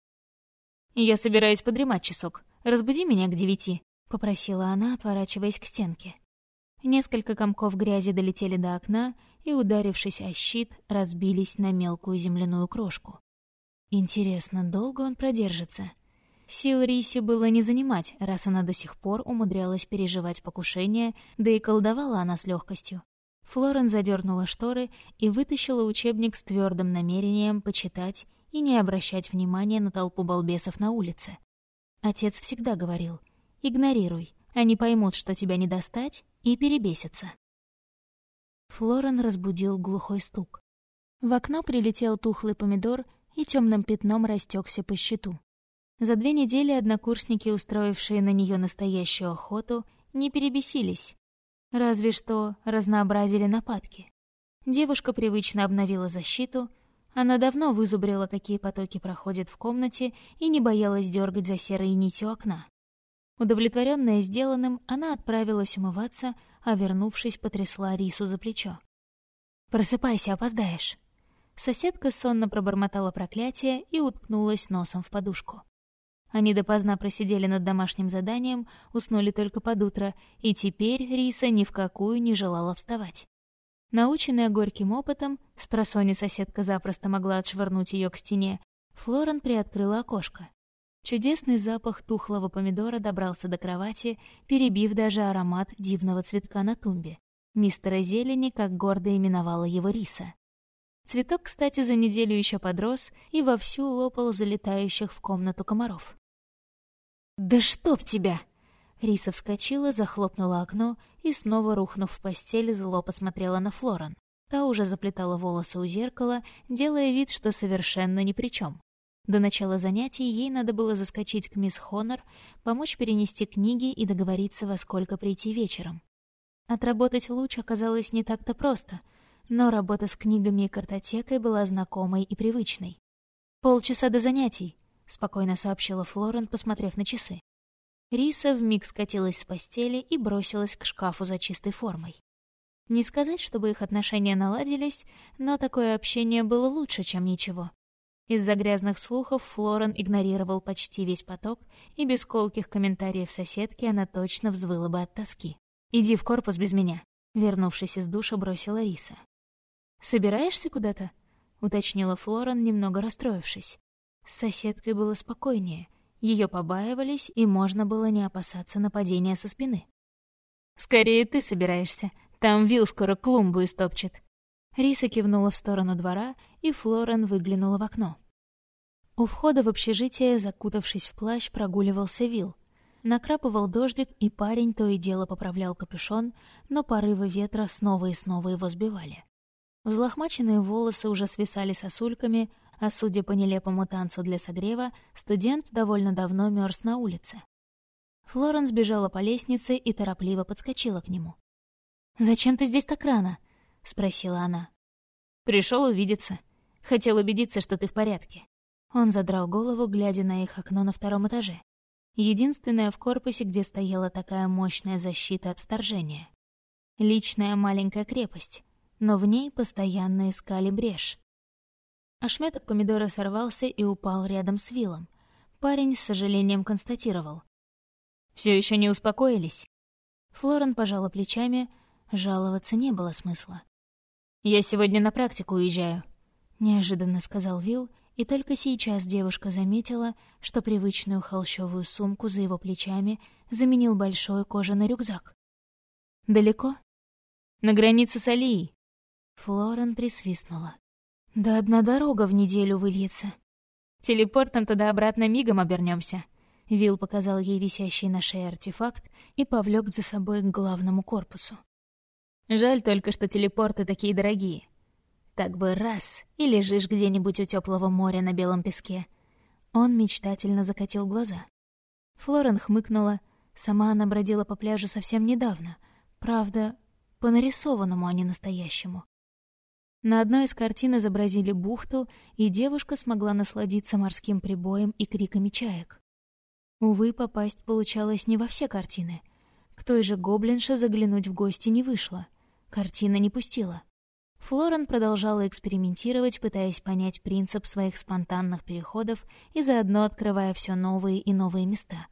S1: «Я собираюсь подремать часок. Разбуди меня к девяти», — попросила она, отворачиваясь к стенке. Несколько комков грязи долетели до окна и, ударившись о щит, разбились на мелкую земляную крошку. Интересно, долго он продержится? Сил Риси было не занимать, раз она до сих пор умудрялась переживать покушение, да и колдовала она с легкостью. Флорен задернула шторы и вытащила учебник с твердым намерением почитать и не обращать внимания на толпу балбесов на улице. Отец всегда говорил «Игнорируй, они поймут, что тебя не достать, и перебесятся». Флорен разбудил глухой стук. В окно прилетел тухлый помидор и темным пятном растекся по щиту. За две недели однокурсники, устроившие на нее настоящую охоту, не перебесились. Разве что разнообразили нападки. Девушка привычно обновила защиту, она давно вызубрила, какие потоки проходят в комнате, и не боялась дергать за серые нити у окна. Удовлетворенная сделанным, она отправилась умываться, а вернувшись, потрясла Рису за плечо. «Просыпайся, опоздаешь». Соседка сонно пробормотала проклятие и уткнулась носом в подушку. Они допоздна просидели над домашним заданием, уснули только под утро, и теперь Риса ни в какую не желала вставать. Наученная горьким опытом, спросони соседка запросто могла отшвырнуть ее к стене, Флорен приоткрыла окошко. Чудесный запах тухлого помидора добрался до кровати, перебив даже аромат дивного цветка на тумбе. Мистера Зелени, как гордо именовала его Риса. Цветок, кстати, за неделю еще подрос и вовсю лопал залетающих в комнату комаров. «Да чтоб тебя!» Риса вскочила, захлопнула окно и, снова рухнув в постель, зло посмотрела на Флорен. Та уже заплетала волосы у зеркала, делая вид, что совершенно ни при чем. До начала занятий ей надо было заскочить к мисс Хонор, помочь перенести книги и договориться, во сколько прийти вечером. Отработать луч оказалось не так-то просто, но работа с книгами и картотекой была знакомой и привычной. «Полчаса до занятий», — спокойно сообщила Флорен, посмотрев на часы. Риса вмиг скатилась с постели и бросилась к шкафу за чистой формой. Не сказать, чтобы их отношения наладились, но такое общение было лучше, чем ничего. Из-за грязных слухов Флорен игнорировал почти весь поток, и без колких комментариев соседки она точно взвыла бы от тоски. «Иди в корпус без меня», — вернувшись из душа, бросила Риса. «Собираешься куда-то?» — уточнила Флорен, немного расстроившись. С соседкой было спокойнее — ее побаивались, и можно было не опасаться нападения со спины. «Скорее ты собираешься. Там Вил скоро клумбу истопчет». Риса кивнула в сторону двора, и Флорен выглянула в окно. У входа в общежитие, закутавшись в плащ, прогуливался Вил. Накрапывал дождик, и парень то и дело поправлял капюшон, но порывы ветра снова и снова его сбивали. Взлохмаченные волосы уже свисали сосульками, а судя по нелепому танцу для согрева, студент довольно давно мерз на улице. Флоренс бежала по лестнице и торопливо подскочила к нему. «Зачем ты здесь так рано?» — спросила она. Пришел увидеться. Хотел убедиться, что ты в порядке». Он задрал голову, глядя на их окно на втором этаже. Единственное в корпусе, где стояла такая мощная защита от вторжения. Личная маленькая крепость, но в ней постоянно искали брешь. Ошметок помидора сорвался и упал рядом с вилом. Парень с сожалением констатировал. Все еще не успокоились?» Флорен пожала плечами, жаловаться не было смысла. «Я сегодня на практику уезжаю», — неожиданно сказал Вил, и только сейчас девушка заметила, что привычную холщовую сумку за его плечами заменил большой кожаный рюкзак. «Далеко?» «На границе с Алией». Флорен присвистнула. Да одна дорога в неделю выльется. Телепортом туда-обратно мигом обернемся. Вил показал ей висящий на шее артефакт и повлек за собой к главному корпусу. Жаль только, что телепорты такие дорогие. Так бы раз, и лежишь где-нибудь у теплого моря на белом песке. Он мечтательно закатил глаза. Флорен хмыкнула. Сама она бродила по пляжу совсем недавно. Правда, по нарисованному, а не настоящему. На одной из картин изобразили бухту, и девушка смогла насладиться морским прибоем и криками чаек. Увы, попасть получалось не во все картины. К той же гоблинше заглянуть в гости не вышло. Картина не пустила. Флорен продолжала экспериментировать, пытаясь понять принцип своих спонтанных переходов и заодно открывая все новые и новые места.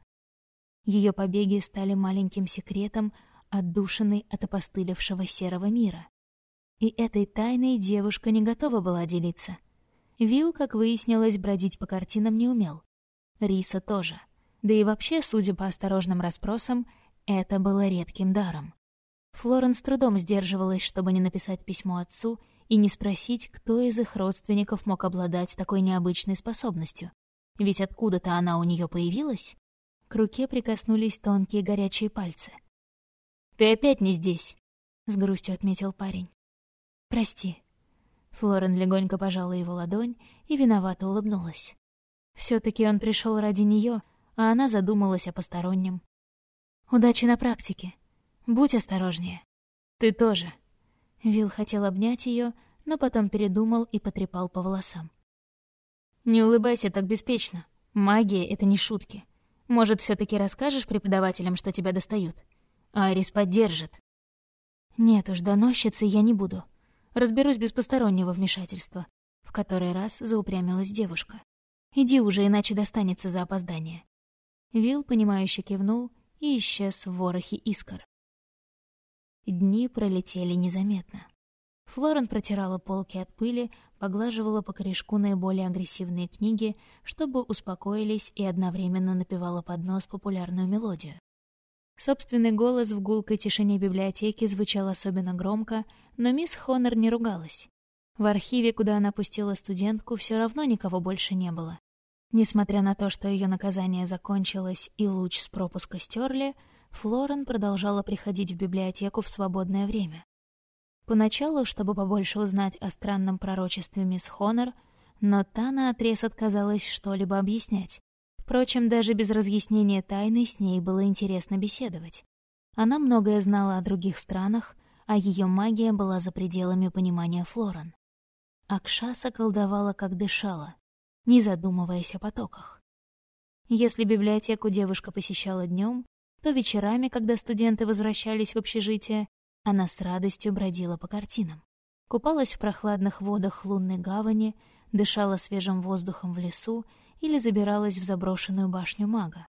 S1: Ее побеги стали маленьким секретом, отдушиной от опостылевшего серого мира. И этой тайной девушка не готова была делиться. Вил, как выяснилось, бродить по картинам не умел. Риса тоже. Да и вообще, судя по осторожным расспросам, это было редким даром. Флорен с трудом сдерживалась, чтобы не написать письмо отцу и не спросить, кто из их родственников мог обладать такой необычной способностью. Ведь откуда-то она у нее появилась. К руке прикоснулись тонкие горячие пальцы. «Ты опять не здесь», — с грустью отметил парень. «Прости». Флорен легонько пожала его ладонь и виновато улыбнулась. все таки он пришел ради нее, а она задумалась о постороннем. «Удачи на практике. Будь осторожнее. Ты тоже». Вил хотел обнять ее, но потом передумал и потрепал по волосам. «Не улыбайся так беспечно. Магия — это не шутки. Может, все таки расскажешь преподавателям, что тебя достают? Айрис поддержит». «Нет уж, доносчицы я не буду. Разберусь без постороннего вмешательства. В который раз заупрямилась девушка. Иди уже, иначе достанется за опоздание. Вил, понимающе кивнул и исчез в ворохе искр. Дни пролетели незаметно. Флорен протирала полки от пыли, поглаживала по корешку наиболее агрессивные книги, чтобы успокоились и одновременно напевала под нос популярную мелодию. Собственный голос в гулкой тишине библиотеки звучал особенно громко, но мисс Хонор не ругалась. В архиве, куда она пустила студентку, все равно никого больше не было. Несмотря на то, что ее наказание закончилось и луч с пропуска стерли, Флорен продолжала приходить в библиотеку в свободное время. Поначалу, чтобы побольше узнать о странном пророчестве мисс Хонор, но та наотрез отказалась что-либо объяснять. Впрочем, даже без разъяснения тайны с ней было интересно беседовать. Она многое знала о других странах, а ее магия была за пределами понимания Флорен. Акшаса колдовала, как дышала, не задумываясь о потоках. Если библиотеку девушка посещала днем, то вечерами, когда студенты возвращались в общежитие, она с радостью бродила по картинам. Купалась в прохладных водах лунной гавани, дышала свежим воздухом в лесу или забиралась в заброшенную башню мага.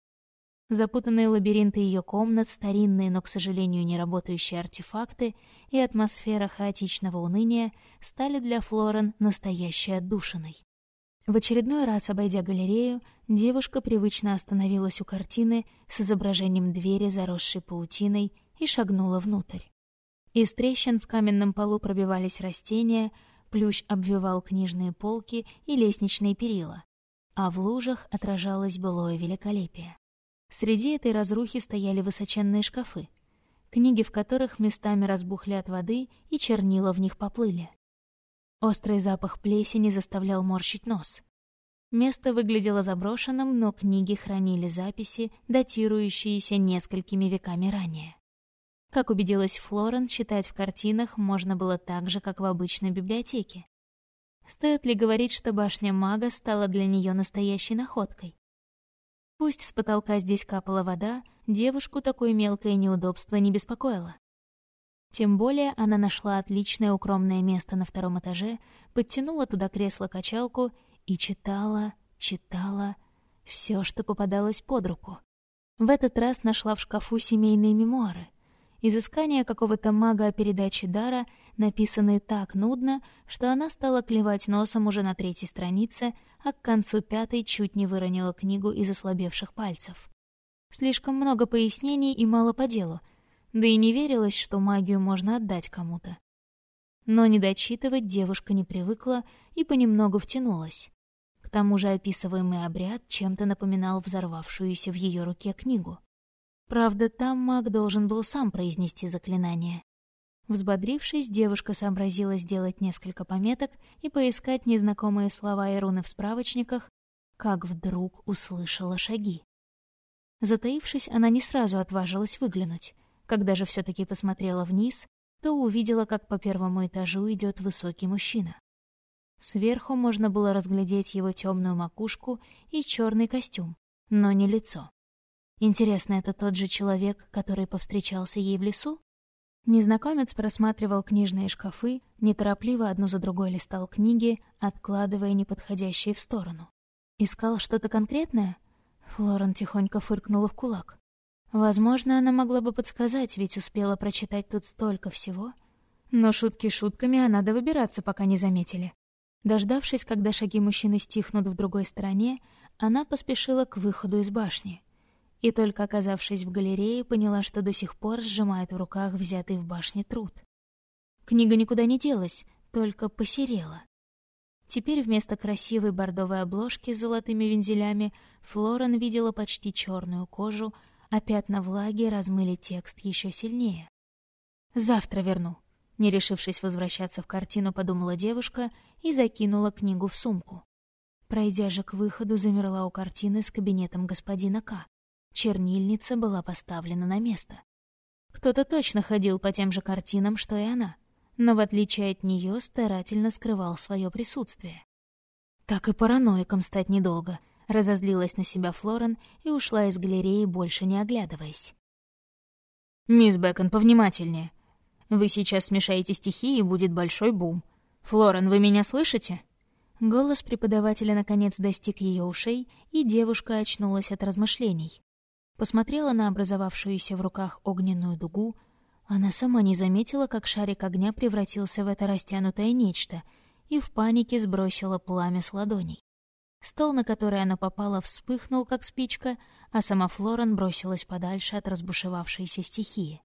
S1: Запутанные лабиринты ее комнат, старинные, но, к сожалению, не работающие артефакты и атмосфера хаотичного уныния стали для Флорен настоящей отдушиной. В очередной раз, обойдя галерею, девушка привычно остановилась у картины с изображением двери, заросшей паутиной, и шагнула внутрь. Из трещин в каменном полу пробивались растения, плющ обвивал книжные полки и лестничные перила а в лужах отражалось былое великолепие. Среди этой разрухи стояли высоченные шкафы, книги в которых местами разбухли от воды и чернила в них поплыли. Острый запах плесени заставлял морщить нос. Место выглядело заброшенным, но книги хранили записи, датирующиеся несколькими веками ранее. Как убедилась Флорен, читать в картинах можно было так же, как в обычной библиотеке. Стоит ли говорить, что башня мага стала для нее настоящей находкой? Пусть с потолка здесь капала вода, девушку такое мелкое неудобство не беспокоило. Тем более она нашла отличное укромное место на втором этаже, подтянула туда кресло-качалку и читала, читала все, что попадалось под руку. В этот раз нашла в шкафу семейные мемуары. Изыскания какого-то мага о передаче дара, написанные так нудно, что она стала клевать носом уже на третьей странице, а к концу пятой чуть не выронила книгу из ослабевших пальцев. Слишком много пояснений и мало по делу, да и не верилось, что магию можно отдать кому-то. Но не дочитывать девушка не привыкла и понемногу втянулась. К тому же описываемый обряд чем-то напоминал взорвавшуюся в ее руке книгу. Правда, там маг должен был сам произнести заклинание. Взбодрившись, девушка сообразила сделать несколько пометок и поискать незнакомые слова и руны в справочниках, как вдруг услышала шаги. Затаившись, она не сразу отважилась выглянуть. Когда же все таки посмотрела вниз, то увидела, как по первому этажу идет высокий мужчина. Сверху можно было разглядеть его темную макушку и черный костюм, но не лицо. Интересно, это тот же человек, который повстречался ей в лесу? Незнакомец просматривал книжные шкафы, неторопливо одну за другой листал книги, откладывая неподходящие в сторону. Искал что-то конкретное? Флорен тихонько фыркнула в кулак. Возможно, она могла бы подсказать, ведь успела прочитать тут столько всего. Но шутки шутками, а надо выбираться, пока не заметили. Дождавшись, когда шаги мужчины стихнут в другой стороне, она поспешила к выходу из башни. И только оказавшись в галерее, поняла, что до сих пор сжимает в руках взятый в башне труд. Книга никуда не делась, только посерела. Теперь вместо красивой бордовой обложки с золотыми вензелями Флорен видела почти черную кожу, а пятна влаги размыли текст еще сильнее. «Завтра верну», — не решившись возвращаться в картину, подумала девушка и закинула книгу в сумку. Пройдя же к выходу, замерла у картины с кабинетом господина К. Чернильница была поставлена на место. Кто-то точно ходил по тем же картинам, что и она но в отличие от нее старательно скрывал свое присутствие. Так и параноиком стать недолго, разозлилась на себя Флорен и ушла из галереи, больше не оглядываясь. «Мисс Бэкон, повнимательнее. Вы сейчас смешаете стихи, и будет большой бум. Флорен, вы меня слышите?» Голос преподавателя наконец достиг ее ушей, и девушка очнулась от размышлений. Посмотрела на образовавшуюся в руках огненную дугу, она сама не заметила, как шарик огня превратился в это растянутое нечто и в панике сбросила пламя с ладоней. Стол, на который она попала, вспыхнул, как спичка, а сама Флорен бросилась подальше от разбушевавшейся стихии.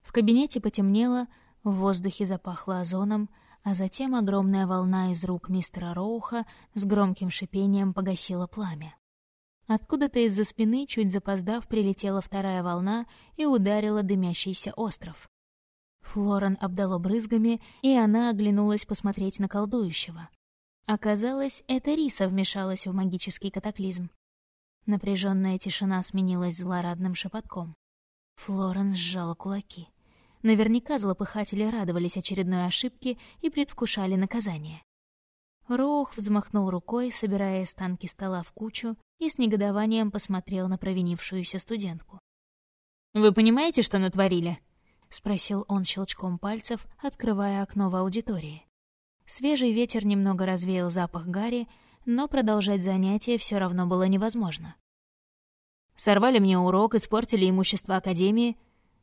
S1: В кабинете потемнело, в воздухе запахло озоном, а затем огромная волна из рук мистера Роуха с громким шипением погасила пламя. Откуда-то из-за спины, чуть запоздав, прилетела вторая волна и ударила дымящийся остров. Флорен обдало брызгами, и она оглянулась посмотреть на колдующего. Оказалось, это Риса вмешалась в магический катаклизм. Напряженная тишина сменилась злорадным шепотком. Флорен сжала кулаки. Наверняка злопыхатели радовались очередной ошибке и предвкушали наказание. Роух взмахнул рукой, собирая останки стола в кучу, и с негодованием посмотрел на провинившуюся студентку. «Вы понимаете, что натворили?» — спросил он щелчком пальцев, открывая окно в аудитории. Свежий ветер немного развеял запах гари, но продолжать занятие все равно было невозможно. «Сорвали мне урок, испортили имущество Академии.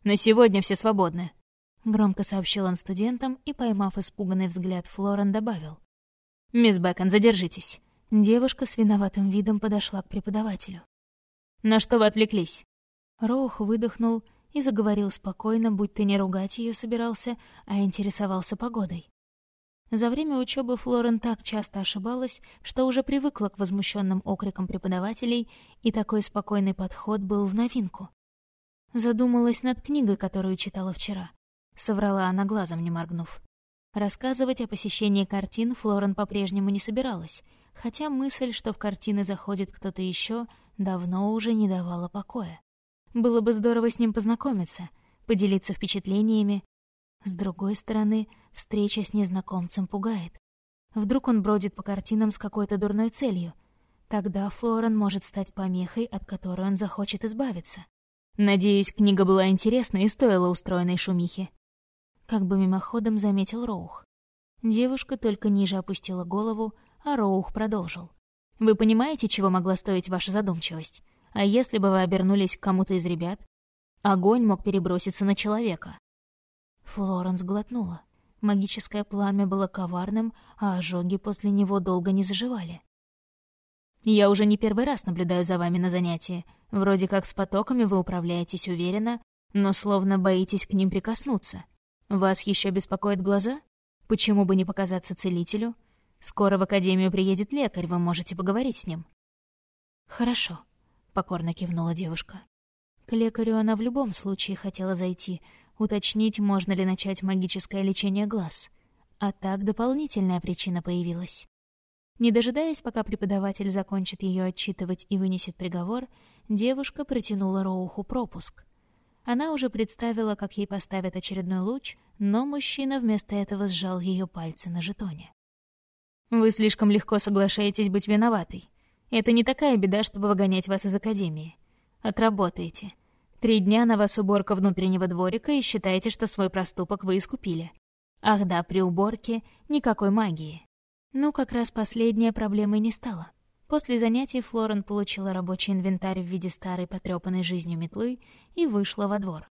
S1: На сегодня все свободны», — громко сообщил он студентам и, поймав испуганный взгляд Флорен, добавил. «Мисс Бэкон, задержитесь». Девушка с виноватым видом подошла к преподавателю. «На что вы отвлеклись?» Роух выдохнул и заговорил спокойно, будь ты не ругать ее собирался, а интересовался погодой. За время учебы Флорен так часто ошибалась, что уже привыкла к возмущенным окрикам преподавателей, и такой спокойный подход был в новинку. Задумалась над книгой, которую читала вчера. Соврала она глазом, не моргнув. Рассказывать о посещении картин Флорен по-прежнему не собиралась, хотя мысль, что в картины заходит кто-то еще, давно уже не давала покоя. Было бы здорово с ним познакомиться, поделиться впечатлениями. С другой стороны, встреча с незнакомцем пугает. Вдруг он бродит по картинам с какой-то дурной целью. Тогда Флорен может стать помехой, от которой он захочет избавиться. Надеюсь, книга была интересна и стоила устроенной шумихи как бы мимоходом заметил Роух. Девушка только ниже опустила голову, а Роух продолжил. «Вы понимаете, чего могла стоить ваша задумчивость? А если бы вы обернулись к кому-то из ребят? Огонь мог переброситься на человека». Флоренс глотнула. Магическое пламя было коварным, а ожоги после него долго не заживали. «Я уже не первый раз наблюдаю за вами на занятии. Вроде как с потоками вы управляетесь уверенно, но словно боитесь к ним прикоснуться. Вас еще беспокоят глаза? Почему бы не показаться целителю? Скоро в академию приедет лекарь, вы можете поговорить с ним. Хорошо, покорно кивнула девушка. К лекарю она в любом случае хотела зайти, уточнить, можно ли начать магическое лечение глаз. А так дополнительная причина появилась. Не дожидаясь, пока преподаватель закончит ее отчитывать и вынесет приговор, девушка протянула Роуху пропуск. Она уже представила, как ей поставят очередной луч, но мужчина вместо этого сжал ее пальцы на жетоне. «Вы слишком легко соглашаетесь быть виноватой. Это не такая беда, чтобы выгонять вас из академии. Отработаете. Три дня на вас уборка внутреннего дворика и считаете, что свой проступок вы искупили. Ах да, при уборке никакой магии. Ну, как раз последняя проблемой не стала. После занятий Флорен получила рабочий инвентарь в виде старой потрепанной жизнью метлы и вышла во двор.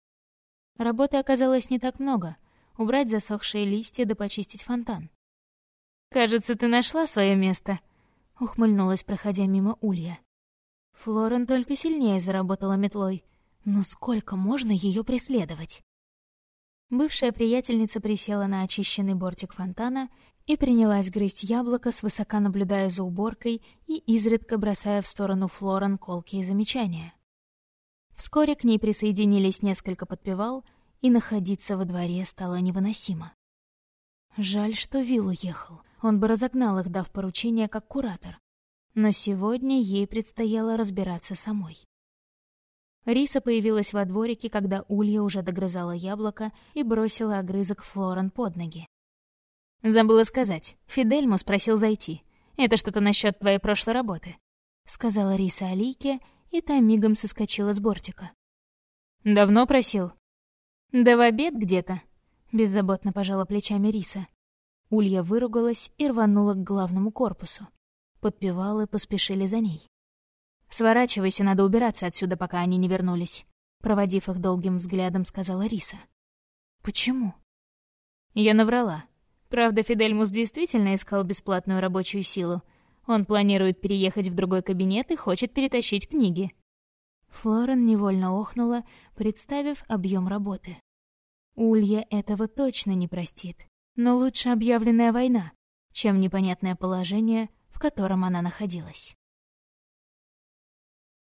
S1: Работы оказалось не так много. Убрать засохшие листья да почистить фонтан. «Кажется, ты нашла свое место», — ухмыльнулась, проходя мимо Улья. Флорен только сильнее заработала метлой. Но сколько можно ее преследовать? Бывшая приятельница присела на очищенный бортик фонтана и принялась грызть яблоко, свысока наблюдая за уборкой и изредка бросая в сторону Флорен колкие замечания. Вскоре к ней присоединились несколько подпевал, и находиться во дворе стало невыносимо. Жаль, что Вилл уехал. Он бы разогнал их, дав поручение как куратор. Но сегодня ей предстояло разбираться самой. Риса появилась во дворике, когда Улья уже догрызала яблоко и бросила огрызок Флорен под ноги. «Забыла сказать. Фидельму спросил зайти. Это что-то насчет твоей прошлой работы», — сказала Риса Алике, и та мигом соскочила с бортика. «Давно просил?» «Да в обед где-то», — беззаботно пожала плечами Риса. Улья выругалась и рванула к главному корпусу. Подпевалы поспешили за ней. «Сворачивайся, надо убираться отсюда, пока они не вернулись», — проводив их долгим взглядом, сказала Риса. «Почему?» Я наврала. Правда, Фидельмус действительно искал бесплатную рабочую силу. Он планирует переехать в другой кабинет и хочет перетащить книги. Флорен невольно охнула, представив объем работы. Улья этого точно не простит. Но лучше объявленная война, чем непонятное положение, в котором она находилась.